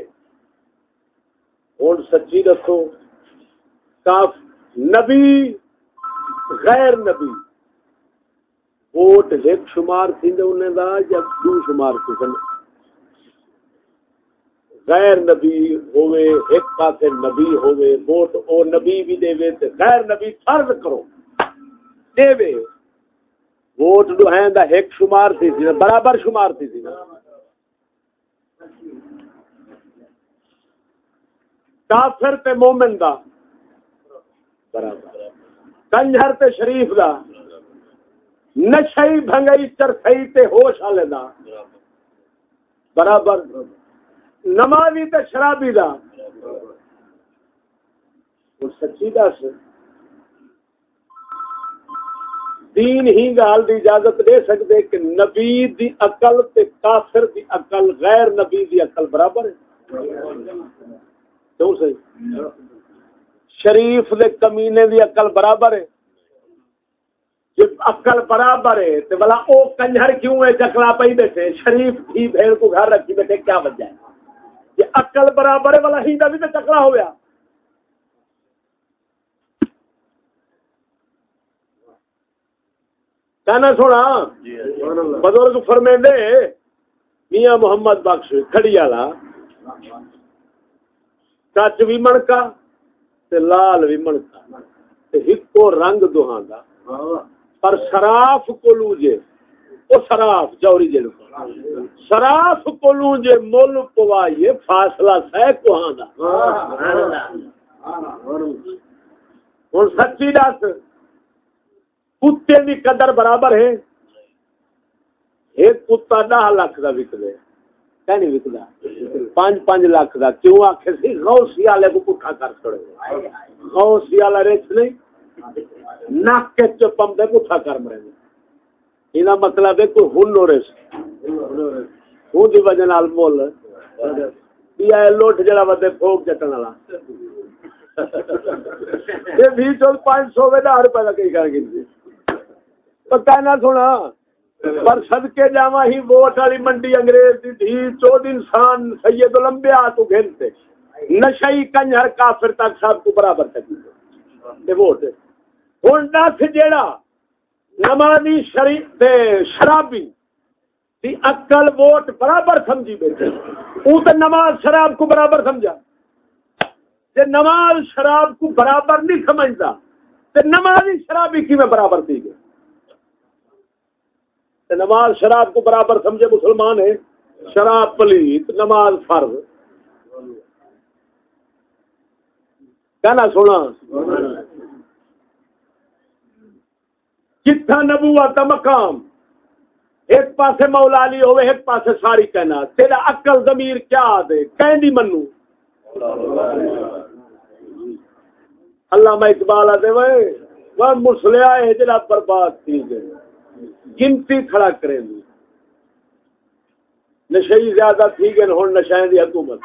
ہوں سچی دسو کاف نبی، غیر نبی۔ ووٹ ایک شمار تھی انہیں دا یا دو شمار تھی غیر نبی ہوئے ایک پاس نبی ہوئے ووٹ او نبی بھی دے وے غیر نبی فرض کرو۔ دے وے ووٹ جو ہیں دا ایک شمار تھی برابر شمار تھی سی کافر تے مومن دا۔ برابر۔ کنجر تے شریف دا۔ نشئی بھنگئی چرسئی تے ہوش والے دا۔ برابر۔ نمازی تے شرابی دا۔ سچی دس دین ہی گال دی اجازت دے سکتے کہ نبی دی عقل تے کافر دی عقل غیر نبی دی عقل برابر ہے۔ کیوں صحیح شریف دے کمینے دی عقل برابر ہے۔ جب عقل برابر ہے تو بلا او کنجر کیوں ہے؟ چکلا پہ بیٹھے۔ شریف ہی بھیڑ کو گھر رکھی بیٹھے کیا وجہ ہے؟ یہ عقل برابر ہے والا ہی دا بھی تو چکلا ہو گیا کہنا سونا بزرگ فرمے دے میاں محمد بخش کھڑی والا۔ کچ بھی منکا تے لال بھی منکا تے ہکو رنگ دوہاں دا پر شراف کولو جے او شراف جوری جے شراف کولو جے مول پوائیے فاصلہ سہ کوہاں دا ہن سچی دس کتے کی قدر برابر ہے ایک کتا دہ لاکھ کا وک دے نہیں وکدا پانچ پانچ لاکھ کا کیوں آخر سی؟ غوثی والے کو پٹھا کر چھوڑے غوثی والا ریچ نہیں نک کے چپم دے پٹھا کر مرے۔ یہ مطلب ہے کوئی ہن ہو رہے ہوں دی وجہ نال مول پیا لوٹ جڑا ودے پھوک جٹن والا۔ یہ بھی چل پانچ سو ہزار روپے کا کہیں کر گئی۔ کہنا سونا۔ پر صدقے جاوا ہی ووٹ والی منڈی انگریز دی تھی چود انسان سید الانبیاء تو گھنتے نشئی کنجر کافر تک سب کو برابر تک۔ تے ووٹ ہن دس جیڑا نمازی شریف شرابی دی عقل ووٹ برابر سمجھی بیٹھے۔ او تے نماز شراب کو برابر سمجھا۔ جے نماز شراب کو برابر نہیں سمجھدا تے نمازی شرابی کی میں برابر تھی نماز شراب کو برابر سمجھے مسلمان ہے شراب پلیت، نماز فرض۔ کہنا سونا۔ جتھا نبوت کا مقام، ایک پاسے مولا علی ہوئے ایک پاسے ساری کہنا تیرا عقل، ضمیر کیا دے؟ کہیں منو اللہ میں اقبال آدھے وہ مسلیا ہے جڑا برباد تھی گئے گنتی کھڑا کریں گی نشئی زیادہ تھی گئے ہوں نشائیں دی حکومت۔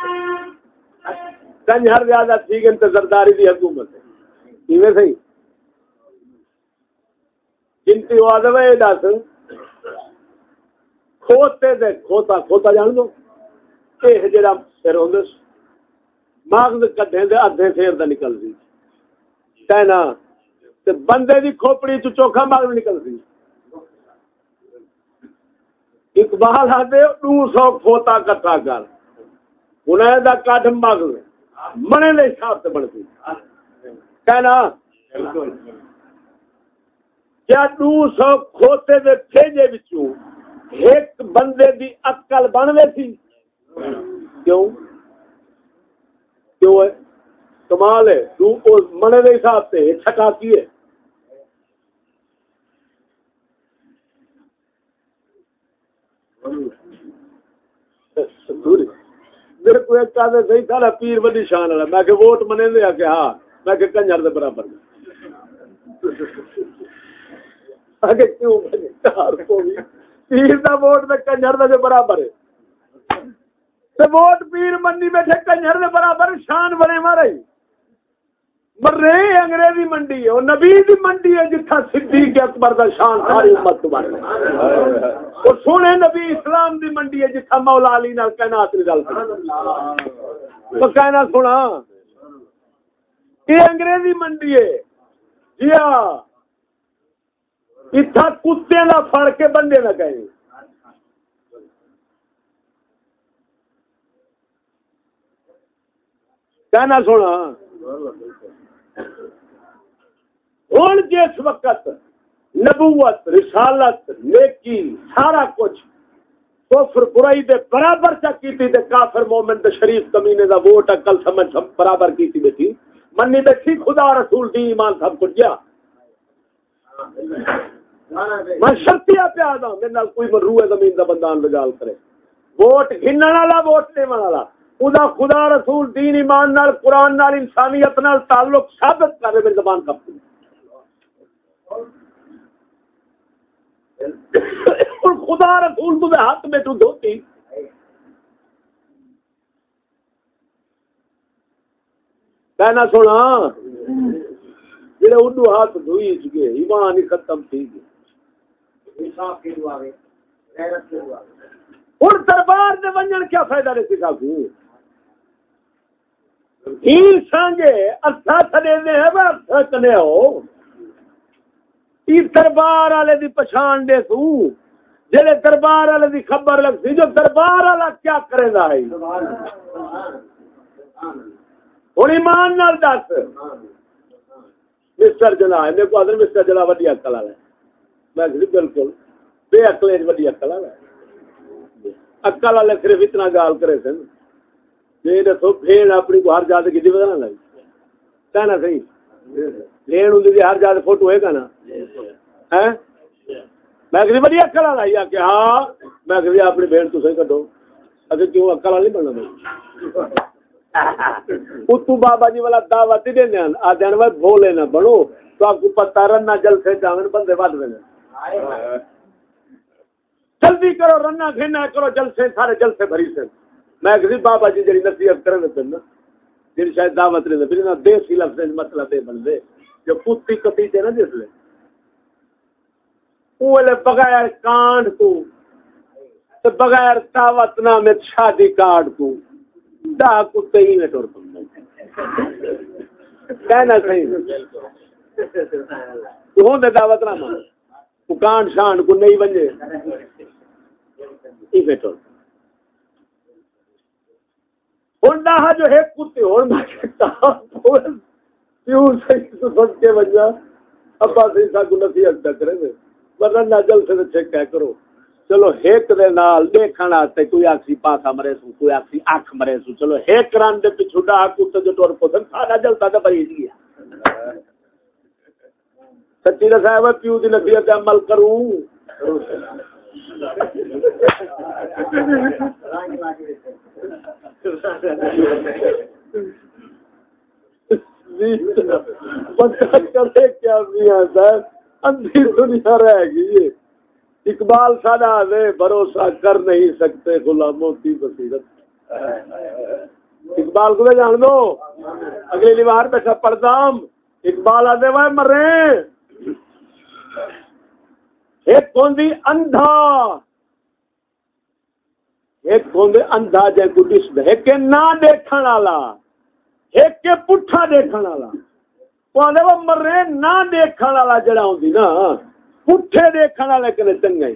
کنجر زیادہ تھی گئے تو زرداری دی حکومت۔ ہے ایویں صحیح گنتی ہوا دے دس کھوتے دے کھوتا کھوتا جان دو۔ یہ جڑا پھر ہوں مغز کڈے دے ادھے پھر دا نکل سی۔ کہنا بندے دی کھوپڑی چ چوکھا مغز نکل سی۔ اقبال آتے دو سو کھوتا کٹا کر۔ انہیں دا کٹ مغل منے دے حساب سے بنتی۔ کہنا، کیا دو سو کھوتے دے پھیجے بچوں ایک بندے دی اکل بن گئے تھی؟ کیوں؟ کیوں ہے؟ کمال ہے۔ تو منے دے حساب سے چھٹا کی ہے۔ میرے کو ایک کہا صحیح تھا پیر بڑی شان والا۔ میں کہ ووٹ منے دیا کہ ہاں میں کہ کنجر دے برابر۔ کیوں پیر دا ووٹ دے کنجر دے برابر ہے۔ ووٹ پیر منی بیٹھے کنجر دے برابر، شان بنے مارے۔ مر رہے انگریزی منڈی ہے اور نبی دی منڈی ہے جتھا صدیق اکبر دا شان ساری امت تو بن اور سونے نبی اسلام دی منڈی ہے جتھا مولا علی نال کائنات دی گل تو کہنا سنا یہ انگریزی منڈی ہے۔ جی ہاں۔ اتھا کتے دا پھڑ کے بندے نہ کہیں۔ کہنا سونا۔ ہوں جس وقت نبوت، رسالت، نیکی، سارا کچھ کفر، برائی دے برابر چا کیتی دے کافر مومن دے شریف کمینے دا ووٹ اکل سمجھ سب برابر کیتی بیٹھی۔ منی بیٹھی خدا رسول دی ایمان سب کچھ گیا۔ میں شرطیا پہ آدھا میرے نال کوئی روح زمین دا بندان لگال کرے۔ ووٹ گھنن والا، ووٹ دیون والا۔ خدا خدا رسول دین ایمان نال، قرآن نال، انسانیت نال تعلق ثابت کرے میری زبان کب خدا رسول تمہیں ہاتھ میں تو دھوتی کہنا سونا جڑے اڈو ہاتھ دھوئی چکے ایمان ہی ختم تھی گئے ہوں دربار دے ونجن کیا فائدہ رہتی کا سانگے اچھا سنے ہیں کنے ہو۔ دربار والے دی پچھان دے سو جلے دربار والے دی خبر لگ سی جو دربار والا کیا کرے گا ہے؟ ہوں ایمان نال دس۔ مسٹر جنا ہے میرے کو ادھر مسٹر جنا وڈی اکل والا میں کہ جی، بالکل۔ بے اکل وڈی اکل والا اکل والے صرف اتنا گال کرے سن۔ جی دسو، بھیڑ اپنی کو ہر جات کی بدلنا لگی۔ کہنا صحیح۔ بھیڑ ہوں ہر جات فوٹو ہے نا میں کہ بڑی اکل والا آئی کہ ہاں میں کہ اپنی بھیڑ تو صحیح کٹو اگر کیوں اکل والا نہیں بننا اتو بابا جی والا دعوت دے دین آ دین وہ بھولے نہ بنو تو آپ کو پتہ رنا جل سے جاون بندے ود وے جلدی کرو رنا گھنا کرو جل سے سارے جل سے بھری سے میں کسی بابا جی جی نصیحت کرنے پہ نا جی شاید دعوت نہیں دے نا دیسی لفظ مسئلہ دے بن دے جو کتی کتی تے نا جس لے۔ بغیر کانڈ کو، تے بغیر دعوت نامے شادی کارڈ کو۔ دا کتے ہی میں ٹور کہنا صحیح۔ تو ہوں دے دعوت نامہ۔ کو کانڈ شانڈ کو نہیں بنجے۔ ہی میں ٹور ہوں دا جو ہے کتے ہوں میں کہتا ہوں پیو صحیح کے ابا صحیح سا کو نصیحت ورنہ سے کہہ کرو۔ چلو دے نال دیکھن آتے کوئی آکسی پاسا مرے سو، کوئی آکسی آنکھ مرے سو۔ چلو ران دے ڈا کتے جو ٹور پوسن۔ گیا سچی دسا ہے پیو دی نصیحت عمل کروں۔ کرے کیا میاں صاحب اندھی دنیا رہ گئی اقبال سادہ دے بھروسہ کر نہیں سکتے غلاموں کی بصیرت اقبال کو جان دو اگلی لیوار بیٹھا پردام اقبال آدھے وہ مرے ایک کون دی اندھا ایک کون دے اندھا جے کو ڈس دے، ایک کے نہ دیکھن والا۔ ایک کے پٹھا دیکھن والا۔ وہ آدھے وہ مرے نہ دیکھن والا جڑا ہوندی نا، پٹھے دیکھنے والے کنے چنگا ہی۔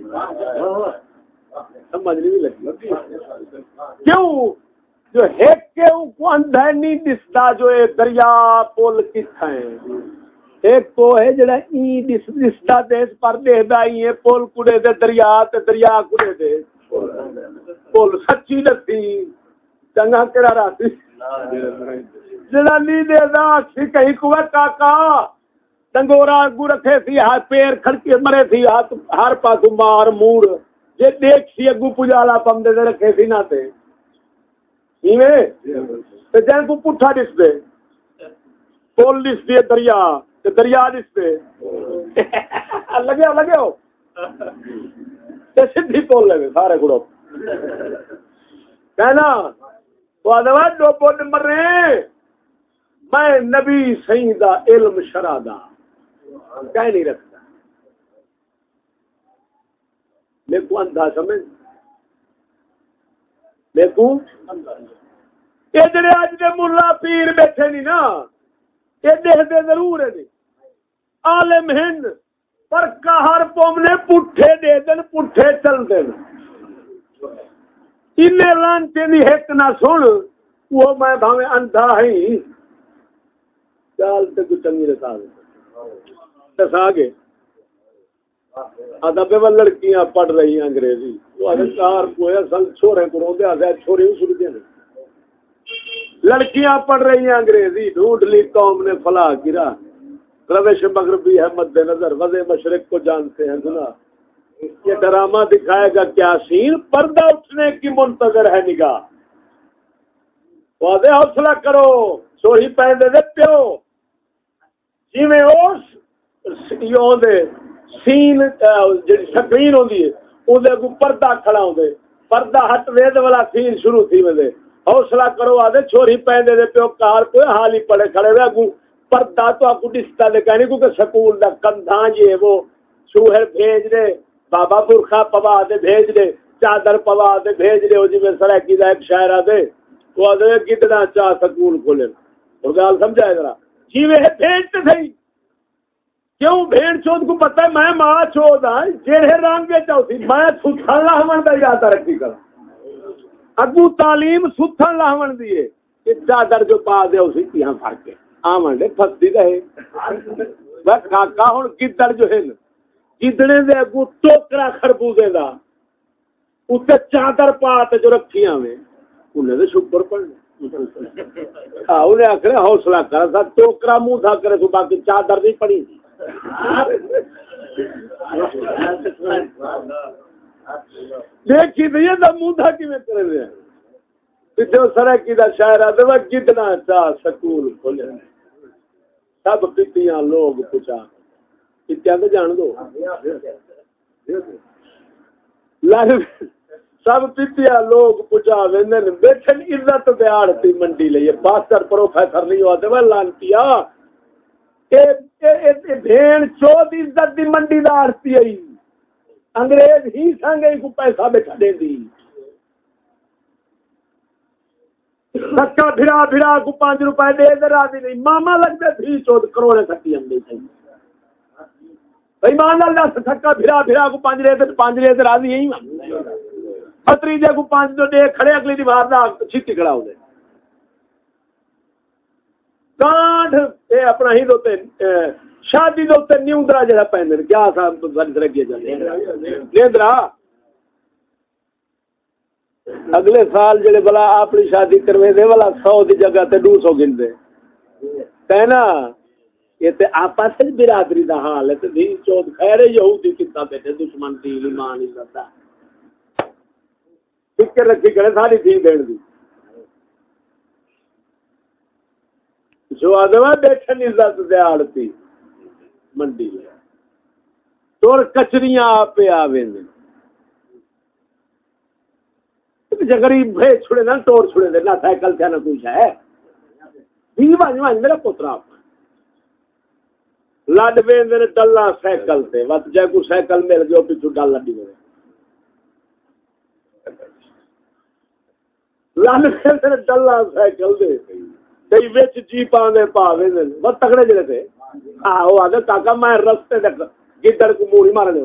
سمجھ نہیں لگی۔ کیوں؟ جو ایک کے کو اندھا نہیں دستا جو ہے دریا پول کتھا ہے۔ ایک تو ہے جڑا ای دس دستا دیس پر دے دائی ہے پول کڑے دے دریا تے دریا کڑے دے پول سچی لگتی چنگا کڑا راتی جڑا نہیں دے دا کہیں کوئی کاکا ڈنگورا اگو رکھے سی ہاتھ پیر کھڑکے مرے سی ہاتھ ہر پاس مار موڑ جے دیکھ سی اگو پجالا پم دے رکھے سی نہ تے ایویں تے جن کو پٹھا دس دے پول دس دے دریا تے دریا دس دے لگے لگے ہو تے سیدھی پول لگے سارے گڑو کہنا ادوا مرے میں نبی سہی دا علم شرع دا۔ کہہ نہیں رکھتا۔ میرے کو اندھا سمجھ۔ میرے کو؟ یہ جڑے اج دے ملا پیر بیٹھے نہیں نا۔ یہ دیکھتے ضرور ہے جی۔ عالم ہند پر کہر پوم نے پٹھے دے دن، پٹھے چل دن ان لانچے دی ایک نہ سن۔ وہ میں بھاوے اندھا ہی۔ چال تے کچھ چنگی رسا دے دسا گے۔ ادب لڑکیاں پڑھ رہی ہیں انگریزی۔ وہ چار چھوڑے کو روندے چھوڑے دے۔ لڑکیاں پڑھ رہی ہیں انگریزی، ڈھونڈ لی قوم نے فلا گرا۔ روش مغربی ہے مد نظر وز مشرق کو جانتے ہیں گنا یہ ڈرامہ دکھائے گا کیا سین؟ پردہ اٹھنے کی منتظر ہے نگاہ۔ واضح حوصلہ کرو، سوہی پہنے دے پیو۔ جی میں اس سین سکرین ہوندی ہے اودے کو پردہ کھڑا ہوندے پردہ ہٹ وے تے والا سین شروع تھی وے حوصلہ کرو آدے چھوری پیندے دے پیو، کار کوئی حال ہی پڑے کھڑے وے کو پردہ تو اکو ڈستا دے کہنی کو کہ سکول دا کندھاں جی یہ وہ شوہر بھیج دے، بابا برخا پوا دے بھیج دے، چادر پوا دے بھیج دے جی میں سرکی دا ایک شاعر دے۔ وہ آدھے کتنا چاہ سکول کھولے۔ اور گال سمجھائے ذرا؟ جی وہ بھیج تے تھئی کیوں بھیڑ چود کو پتہ ہے؟ میں ماں چود ہاں جڑے رنگ چوتھی میں ستھن لاہون دا یاد رکھی کر اگو تعلیم ستھن لاہون دی کہ چادر جو پا دے اسی یہاں فرق ہے آمن دے پھستی رہے بس کاکا ہن، گدڑ جو ہے گدڑے دے اگو ٹوکرا خربوزے دا۔ اوتے چادر پا تے جو رکھیاں میں انہیں دے شکر پڑھنے انہیں آخر حوصلہ کر، سا ٹوکرا منہ تھا کرے تو باقی چادر نہیں پڑی تھی دیکھی تو یہ منہ کی میں رہے شاعر کتنا چاہ سکول کھولے سب پیتیاں لوگ پوچھا۔ پیتیا تو جان دو۔ سب پیتیا لوگ پوچھا وین بیٹھن عزت دیاڑ تھی منڈی لئیے پاسٹر پروفیسر نہیں ہوتے، وہ لانتیا۔ بھین چود عزت دی منڈی دا آرتی آئی۔ انگریز ہی سنگے کو پیسہ بیٹھا دے دی۔ سکا پھرا پھرا کو پانچ روپے دے دے، راضی نہیں۔ ماما لگتے تھی چود کروڑے سکتی ہم نہیں چاہیے بھائی مان اللہ سکا پھرا پھرا کو پانچ رہے پانچ رہے راضی یہی پتری دے کو پانچ جو دے کھڑے، اگلی دیوار دا چھٹی کھڑا ہو دے۔ کانڈ اے اپنا ہی دوتے شادی دوتے نیوندرا جڑا پہنے کیا سا لگے جاتے نیندرا اگلے سال جڑے بلا اپنی شادی کروے دے والا سو دی جگہ تے دو سو گن دے۔ کہنا یہ تے آپس وچ برادری دا حال ہے۔ تے دی چود خیر یہودی کتا بیٹھے دشمن دی ایمان، عزت فکر رکھی کرے ساری تھی دین دی۔ جو آدم بیٹھن عزت دے آڑتی منڈی ہے۔ تور کچریاں آپ آویں غریب بھائی چھڑے نہ، ٹور چھڑے دے نہ سائیکل تھا نہ کچھ ہے۔ بھی بھائی جی بھائی، میرا پوترا۔ لڈ وے ڈلا سائیکل تے وت جے کو سائیکل مل گیا پیچھو ڈل لڈی گئے ڈلا سائیکل دے کئی وچ جی پاوے دے بس تکڑے جڑے تھے۔ ہاں وہ آدھے کاکا، میں رستے تک گدڑ کو موڑی مارے دے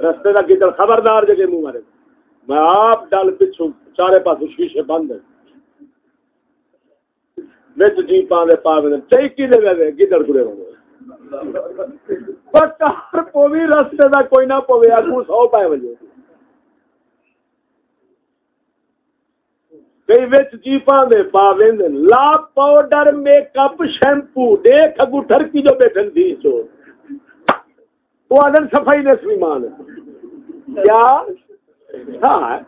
رستے دا گدڑ خبردار جگہ منہ مارے میں آپ ڈل پچھو چارے پاس شیشے بند وچ جی پاندے پاوے چئی کی دے وے گدڑ پوی رستے دا کوئی نہ پوے اگو سو پائے وجے کئی وچ جی پاندے پاوے لا پاؤڈر، میک اپ، شیمپو، دیکھ اگو ٹھرکی جو بیٹھن دی چو وہ آدم صفائی نے سلیمان کیا ہاں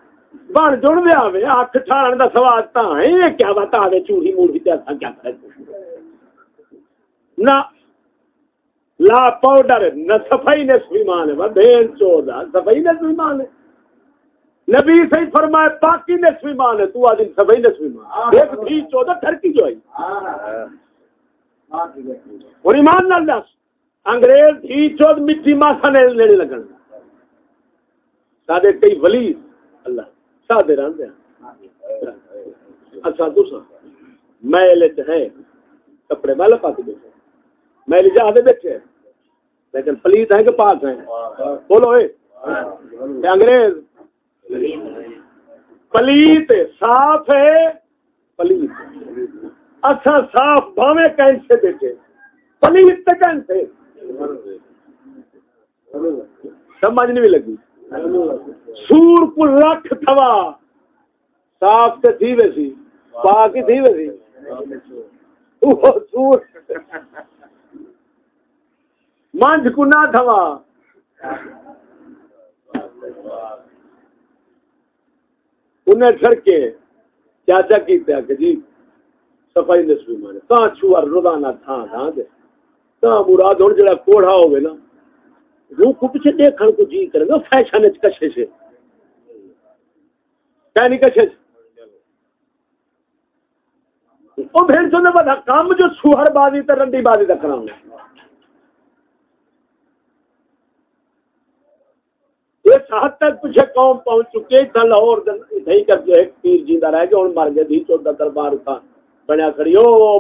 بن جڑ دیا وے ہاتھ ٹھارن دا سواد تا ہے کیا بتا وے چوڑی موڑی تے اساں کیا کرے۔ نہ، لا پاؤڈر، نہ صفائی نے سلیمان ہے بھین چودا صفائی نے سلیمان ہے نبی صحیح فرمائے پاکی ہے تو آج صفائی نے سلیمان ایک بھی ٹھرکی جو آئی اور ایمان دس انگریز چود مٹی ماسا نے لینے لگن۔ سادے کئی ولی اللہ سادے رہندے ہیں اچھا دوسرا ہے کپڑے میل پاتے بیٹھے۔ میل جا دے بیٹھے لیکن پلیت ہیں کہ پاک ہیں۔ بولو اے۔ انگریز پلیت صاف ہے، پلیت۔ اچھا صاف بھاوے کہیں سے بیٹھے۔ پلیت کہیں سے سمجھ نہیں لگی۔ سور کو لکھ تھوا۔ صاف تے تھی ویسی پاک ہی تھی ویسی سور۔ منج کو نہ تھوا۔ انہیں چھڑکے چاچا کیتے کہ جی صفائی نسبی مانے کہاں چھوار روزانہ تھا تھا دے۔ کہاں مراد ہوں جڑا کوڑا ہوگے نا وہ کو پیچھے دیکھن کو جی کرے گا فیشن وچ کشے سے کیا نہیں کشے او بھین چوں نے بتا کام جو سوہر بازی تے رنڈی بازی دا کراؤں۔ اس حد تک پیچھے قوم پہنچ چکے تھا لاہور نہیں کر کے ایک پیر جیندا رہ گیا ہن مر گیا دی چودہ دربار تھا بنیا کھڑی۔ او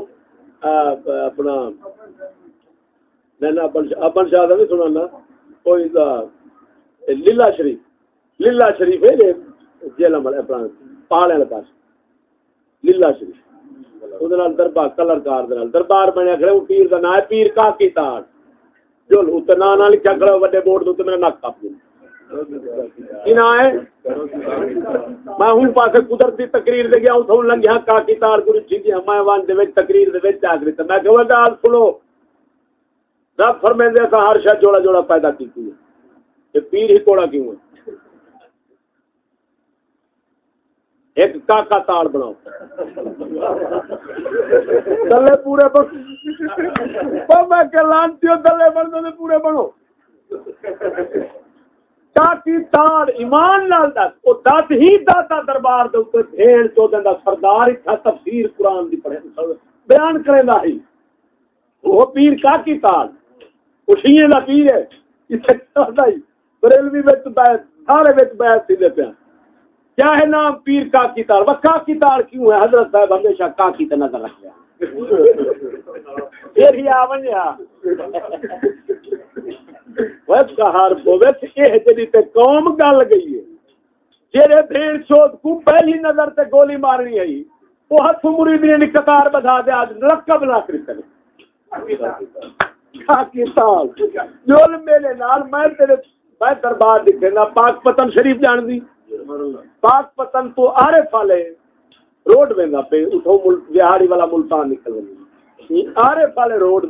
اپنا میں اپن شاہ بھی سنانا۔ کوئی لیلا شریف لیلا شریف ہے جیل اپنا پہاڑ والے پاس۔ لیلا شریف۔ دربار کلر کار دربار بنیا کھڑے وہ پیر کا نام ہے، پیر کا کی تار جو اتنے نام نہ لکھا کھڑا وڈے بورڈ تو میرا نک کپ کی میں ہوں پاس قدرتی تقریر دے گیا، ہوں لنگیا کا کی تار کو ٹھیک ہے میں وان دے تقریر دے وچ آ گئی میں کہ گل سنو، رب فرمیندے تھا ہر شاید جوڑا جوڑا پیدا کی ہے۔ کہ پیر ہی کوڑا کیوں ہے؟ ایک کاکا تاڑ بناؤ۔ دلے پورے بنو میں کہ لانتی ہوں، دلے بن دے پورے بنو۔ تاکی تاڑ ایمان دس او دس ہی داتا دربار دے اوپر بھیڑ دا سردار تھا تفسیر قرآن دی پڑھے بیان کرے دا ہی۔ وہ پیر کا کی تاڑ خوشیاں دا پیر ہے بریلوی سارے بحث سی پیا۔ کیا ہے نام پیر کا کی تار وہ کا کی تار کیوں ہے؟ حضرت صاحب ہمیشہ کا کی نظر رکھ لیا۔ پھر ہی آونیا ویس کا بویس یہ جدی تے قوم گل گئی ہے۔ جیرے بھیڑ چوت کو پہلی نظر تے گولی مارنی ہے وہ ہاتھ مرید نے قطار بتا دے، آج رقب نہ کر میرے نال میں تیرے، میں دربار پاک پتن شریف جان دی۔ پاک پتن تو آرے روڈ میں نہ پہ اٹھو بہاری والا ملتان نکل۔ آرے روڈ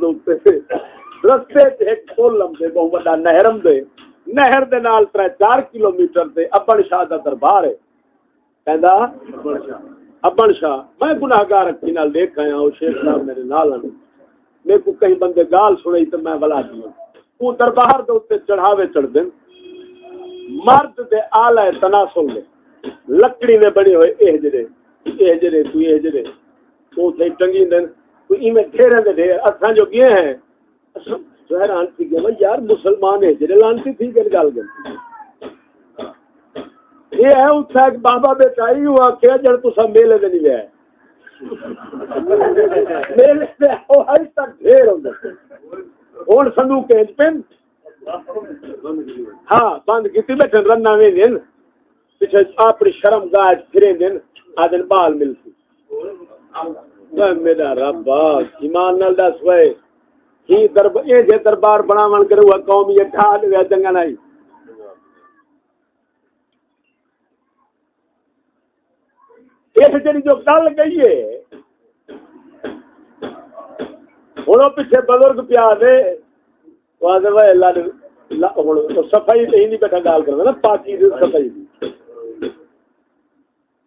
رستے تے ایک کھول لمبے بہت بڑا نہرم دے۔ نہر دے نال تر چار کلومیٹر تے ابن شاہ دا دربار ہے۔ کہندا ابن شاہ۔ میں گناہگار اکھی نال دیکھ آیا او شیخ صاحب میرے نال ہیں میں کو کہیں بندے گال سنئی تے میں بلا دیا وہ دربار دے چڑھاوے چڑھ دین مرد دے آلہ تناسل دے لکڑی میں بڑی ہوئے اے جڑے اے جڑے تو اے جڑے۔ تو تے ٹنگی دین کوئی ایویں ڈھیرے دے ڈھیر اساں جو گئے ہیں جو حیران گیا یار مسلمان ہے جڑے لانتی تھی کہ گل گل یہ ہے اس سے بابا بیٹا ہی ہوا کہ جڑ تو سب میلے دے نہیں لے آئے۔ میلے دے او ہر تک ڈھیر ہوں ہوں صندوق کے پن۔ ہاں بند کی بیٹھے رنا میں دن پیچھے اپنی شرم گاہ پھرے دن آدن بال ملتی۔ میرا رب ایمان نال دس وے۔ ہی درب، اے جے دربار بناون کرے ہوا قوم یہ ٹھا دے جنگا نہیں یہ جڑی جو گل گئی ہے، ہوں پیچھے بزرگ پیا دے صفائی ہی نہیں بیٹھا گال کرنا نا، پاکی صفائی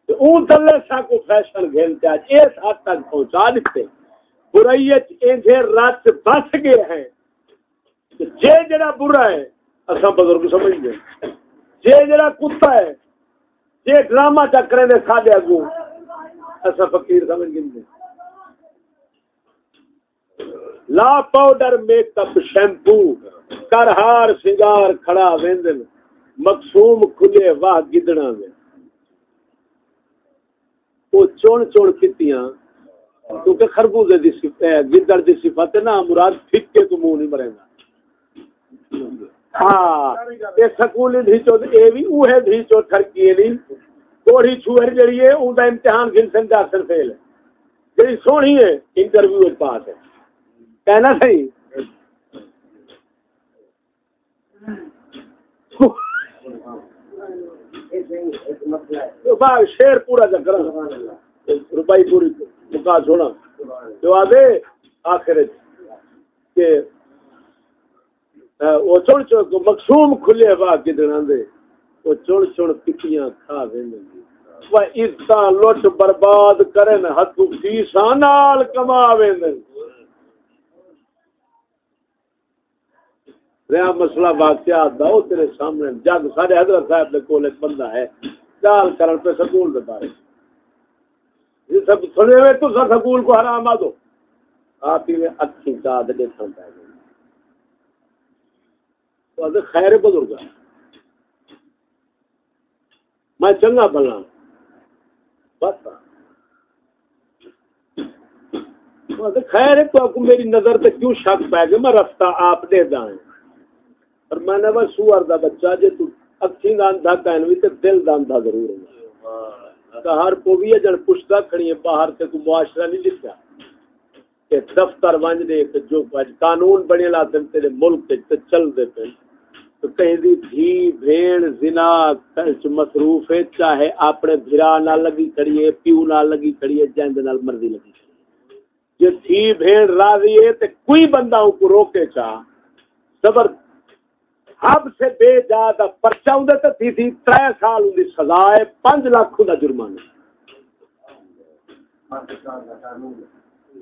اون دلے سا کو فیشن گھنتے آج اس حد تک پہنچا دیتے۔ برائیت انجھے رات بس گئے ہیں۔ جے جڑا برا ہے، اساں بزرگ سمجھ گئے۔ جے جڑا کتا ہے، جے ڈرامہ چکرے دے ساڈے اگوں، اساں فقیر سمجھ گئے۔ لا پاؤڈر میک اپ شیمپو کرہار سنگار کھڑا ویندن مقصوم کھلے واہ گدڑا میں وہ چون چون کتیاں کیونکہ خربوزے دی گدڑ دی صفت ہے نا مراد پھٹے تو منہ نہیں مرے گا ہاں یہ سکول دھیچو اے بھی اوہے دھیچو ٹھرکی نہیں کوڑی چھوہر جڑی ہے اون دا امتحان گھنسن جاسر فیل ہے۔ جڑی سونی ہے انٹرویو پاس ہے۔ کہنا صحیح؟ شیر پورا چکر روپائی پوری۔ مکا چھوڑا۔ جو آدھے آخر کہ وہ چڑ چڑ مقصوم کھلے با کدنا دے وہ چڑ چڑ پکیاں کھا دیں وہ عزت لٹ برباد کرن ہتھ فیسا نال کما ویندن رہا مسئلہ واقعات دا، وہ تیرے سامنے جگ، سارے حضرت صاحب دے کول ایک بندہ ہے۔ گال کرن پہ سکول دے بارے۔ سب سنے ہوئے تو سر سکول کو حرام آ دو۔ آپ ہی میں اچھی چاد دیکھن پہ گئے تو ادھر خیر بزرگ میں چنگا بلنا بس ہاں۔ خیر ہے تو آپ کو میری نظر تے کیوں شک پہ گئے؟ میں رفتہ آپ دے دائیں اور میں نے وہ سوار دا بچہ، جے تو اکھی دا اندھا کہن بھی تے دل دا اندھا ضرور ہے کہ ہر پوگی ہے جن پشتا کھڑی ہے باہر تے کو معاشرہ نہیں لکھا کہ دفتر ونج دے کہ جو قانون بنے لاتے تیرے ملک تے چل دے پہ تو کہیں دی دھی، بھیڑ، زنا کلچ مصروف ہے، چاہے اپنے بھرا نہ لگی کھڑی ہے، پیو نہ لگی کھڑی ہے جند نال مرضی لگی کھڑی ہے۔ جے دھی، بھیڑ راضی ہے تے کوئی بندہ کو روکے چاہ زبر حد سے بے جا دا پرچا ہوں تے تھی تھی ترے سال ہوں دی سزا ہے پانچ لاکھ دا جرمانہ۔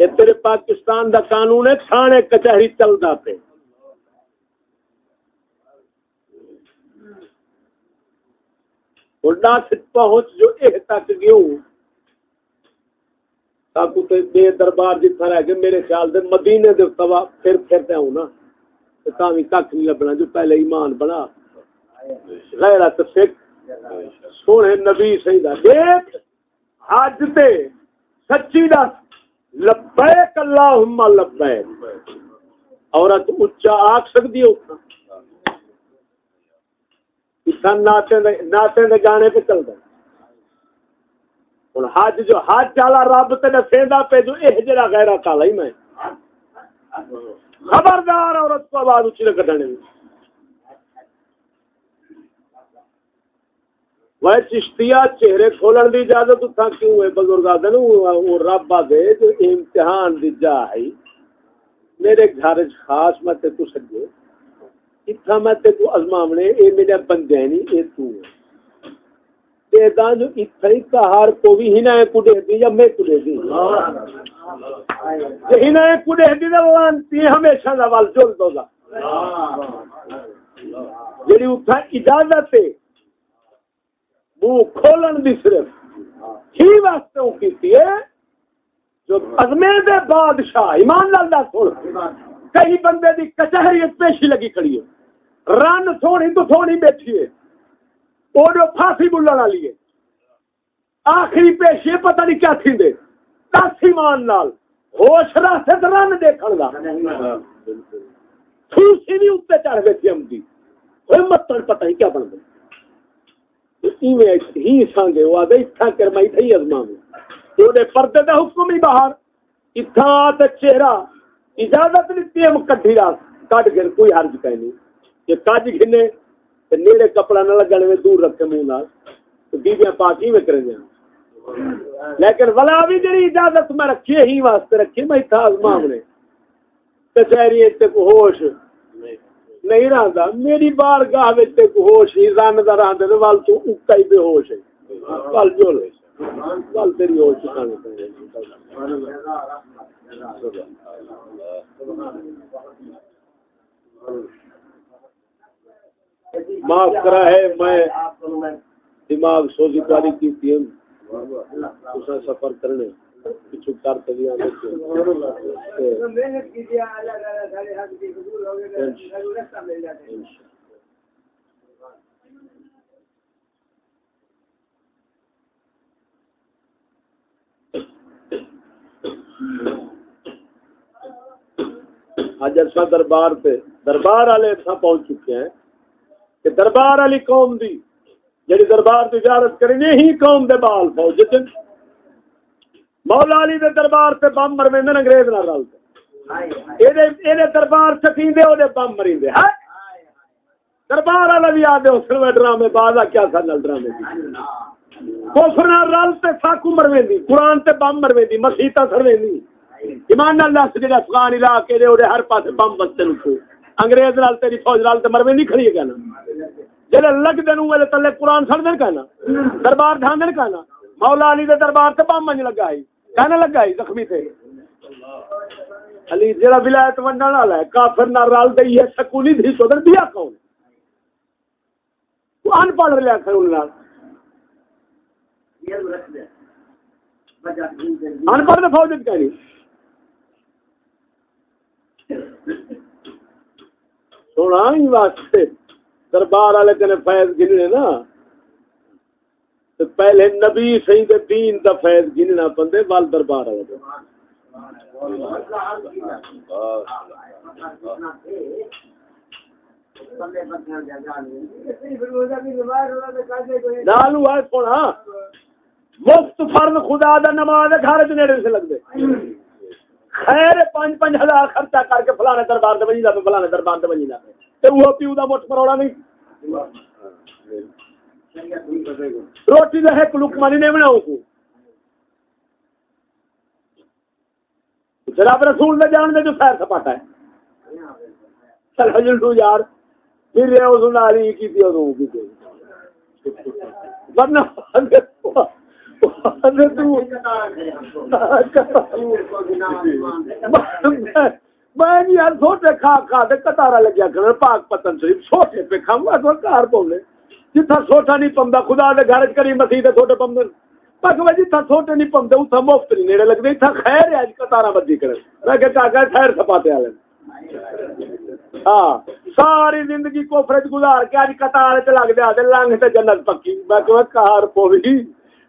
یہ تیرے پاکستان دا قانون ہے، تھانے کچہری چل دا پہ اڑنا پہنچ جو اے تک گیوں۔ تاکو تے بے دربار جتھا رہ گئے، میرے خیال دے مدینے دے سوا پھر پھرتے ہوں نا۔ کامی کھ نہیں لبنا جو پہلے ایمان بنا۔ غیرت سکھ سونے نبی صحیح دا دیکھ۔ حج تے سچی دس۔ لبیک اللہم لبیک۔ عورت اچا آکھ سکتی ہو ناطے دے گانے پہ چل گئے ہوں حج جو حج والا رب تے دسیندا پہ جو اے جڑا غیرت والا ہی میں۔ خبردار عورت کو آواز اچھی نہ کٹنے وہ چشتیا چہرے کھولن دی اجازت اتھا کیوں ہے؟ بزرگ آدھے وہ رب آدھے جو امتحان دی جا ہے۔ میرے گھر خاص میں تے تو سجے۔ اتھا میں تے تو ازمامنے، اے میرے بندے نہیں اے تو ہے۔ تے دا جو اتھا ہی کہار کو بھی کڑے دی یا میں دی کڑے دی دا لانتی ہمیشہ دا وال جل دو دا اجازت ہے کھولن دی صرف ہی واسطے کیتی ہے جو دے بادشاہ ایمان لال دا سن۔ کئی بندے دی کچہری پیشی لگی کھڑی ہے۔ رن سونی تو سونی بیٹھی ہے۔ وہ جو پھانسی بلن والی ہے۔ آخری پیشی پتہ نہیں کیا تھی دے۔ دس ایمان نال۔ ہوش راستے رن دیکھن دا۔ تھوسی بھی اتنے چڑھ بیٹھی ہم دی۔ متن پتہ نہیں کیا بن گئی ہی سانگے وہ آدھے اتھا ازما وہ پردے دا حکم ہی باہر۔ اتھا چہرہ۔ اجازت لیتی ہے کٹ گر کوئی حرج کہیں نہیں۔ یہ گھنے۔ نیڑے کپڑا نہ لگنے میں دور رکھے منہ نال تو بیبیاں پاکی میں کریں گے لیکن ولا بھی جڑی اجازت میں رکھی ہی واسطے رکھی میں اتھا ازما میں کچہری تے کو ہوش نہیں رہندا میری بار گاہ وچ ہوش ہی رن دا رہندے تے ول تو اکا ہی بے ہوش ہے کل جو لے کل تیری ہوش کھانے معاف کرا ہے، میں دماغ سوزی کاری کی تھی۔ سفر کرنے۔ کچھ کرتے بھی اج اصا دربار پہ دربار والے پہنچ چکے ہیں۔ کہ دربار والی قوم دی جی دربار کی اجازت کریں ہی قوم دے بال فوج مولا علی دے دربار تے بم مرویندے انگریز نال رل کے دے دربار چکیندے او دے بم مریندے۔ ہاں دربار والا بھی آدھے اس میں ڈرامے باز کیا سا نل ڈرامے کفر نال رل تے ساکو مرویندی قرآن تے بم مرویندی مسیحتا سرویندی۔ ایمان نال دس جڑے افغان علاقے دے اودے ہر پاسے بم بستے نو انگریز نال تیری فوج نال تے مرویندی کھڑی ہے کہنا۔ جڑے لگ دے نو تلے قرآن سڑ دین کہنا۔ دربار دھان دین کہنا۔ مولا علی دے دربار تے بم منج لگا ہے۔ کہنے لگا ہی زخمی تھے۔ علی جڑا ولایت ونڈن والا ہے، کافر نہ رل دئی ہے سکولی دی سودر دیا کون؟ تو ان پڑھ لیا کر ان نال۔ ان پڑھ دے فوج کہنی۔ سونا ہی واسطے دربار والے کنے فیض گنے نا۔ تو پہلے نبی سید دین دا فیض گننا پندے وال دربار والے نالو ہے سونا ہاں۔ مفت فرض خدا دا نماز گھر چ نیڑے سے لگدے خیر پانچ پانچ ہزار خرچہ کر کے فلانے دربار تے بنی دا فلانے دربار تے بنی دا تے وہ پیو دا مٹھ پروڑا نہیں۔ روٹی کا ایک لکما نہیں بناؤ کو رب رسول نے جان دے جو خیر سپاٹا ہے۔ چل حجل تو یار، پھر یہ اس ناری کی تھی اور وہ کی تھی۔ ورنہ میں یار سوٹے کھا کھا دے کتارا لگیا پاک پتن شریف سوٹے پہ تو کار جتھا سوٹا نہیں پمدا خدا دے گھر کری مسیح جتھا سوٹے نہیں مفت نہیں نیڑے لگدے خیر ہے کتارا بدی کرے۔ خیر سپاتے والے۔ ہاں ساری زندگی کوفرت گزار کے اج لگ دیا لنگ تے جنت پکی۔ میں کہ کار پوی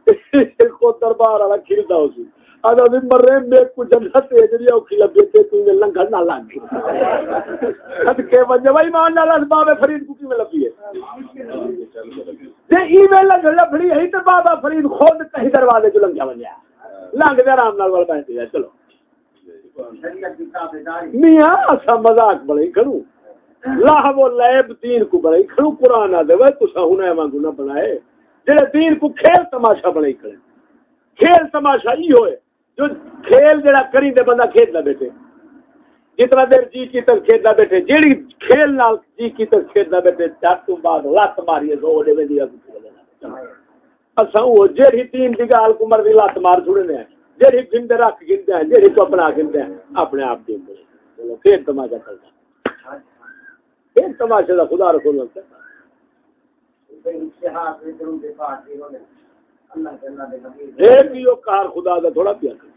کو دربار والا کھیلدا ہو سی۔ ادا بھی مرے میں کو جنت تو نے نہ لگ کد کے وجہ بھائی مان نال فرید کو ہے؟ تے ای ویلا ہے تے بابا فرید خود کہیں دروازے چ لنگیا ونجا لنگ دے آرام نال ول بیٹھ چلو۔ میاں اسا مذاق بڑے کھڑو لاہ وہ لیب دین کو بڑے کھڑو قرآن آ دے وے تسا ہن وانگو نہ بنائے۔ جڑے دین کو کھیل تماشا بڑے کھڑے کھیل تماشا ہی ہوئے، جو کھیل جڑا کری دے بندہ کھیلدا بیٹھے۔ جتنا دیر جی کی تر کھیلدا بیٹھے، جیڑی کھیل نال جی کی تر کھیلدا بیٹھے چٹ تو بعد لات ماری زو دے ویندی اساں وہ جیڑی تین دی گال کو مرضی لات مار چھڑنے ہیں جیڑی گندے رکھ گندے ہیں، جیڑی تو اپنا گندے ہیں، اپنے آپ دے چلو پھر تماشا چلتا۔ پھر تماشے دا خدا رسول اللہ کار خدا دا تھوڑا پیا کر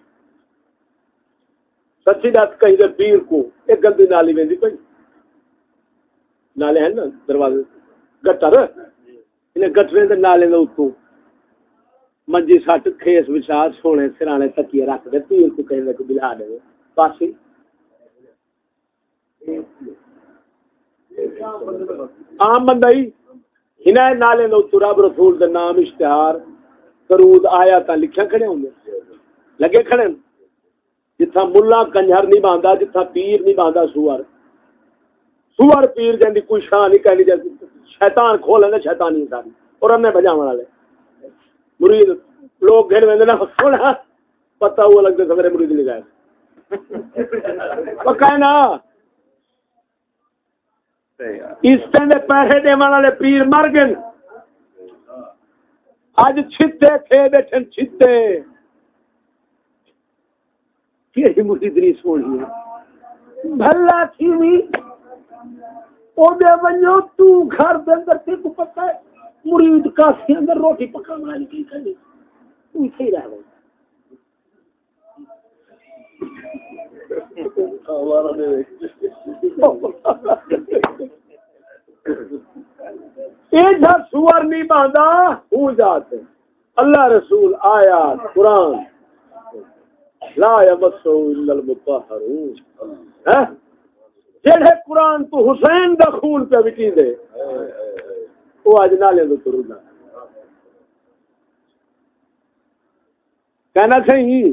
سچی دس کہیں دے پیر کو ایک گندی نالی ویندی پئی۔ نالے ہیں نا دروازے۔ گٹر انہیں گٹرے دے نالے دے منجی سٹ کھیس بچا سونے سرانے تکیے رکھ دے۔ پیر کو کہیں دے کو بلا دے۔ پاسی۔ عام بندہ ہی۔ ہنا نالے دے اتوں رب رسول دے نام اشتہار کرود آیا تا لکھیا کھڑے ہوں گے لگے کھڑے جتھا ملا کنجر نہیں باندھا جتھا پیر نہیں باندھا سور سور پیر جن کوئی شان نہیں کہنی جیسے شیطان کھول لیں شیطانی ساری۔ اور ہمیں بجا والے۔ مرید، لوگ گھر میں نا سونا پتا ہوا لگتا تھا میرے مرید نہیں گئے پکا نا؟ اس ٹائم پیسے دے والے پیر مر گئے اج چھتے تھے بیٹھے چھتے۔ کیسی مرید نہیں سونی ہے۔ بھلا تھی او دے ونجو، تو گھر دے اندر تے کو پتہ ہے، مرید کافی اندر روٹی پکا والی کی کرے تو ہی رہ گئی یہ سور نہیں باندھا، ہوں جاتے۔ اللہ رسول آیا قرآن۔ لا یمسو الا المطہرون۔ ہاں؟ جڑے قرآن تو حسین دا خون پہ وٹی دے، وہ اج نالے تو ترنا کہنا صحیح؟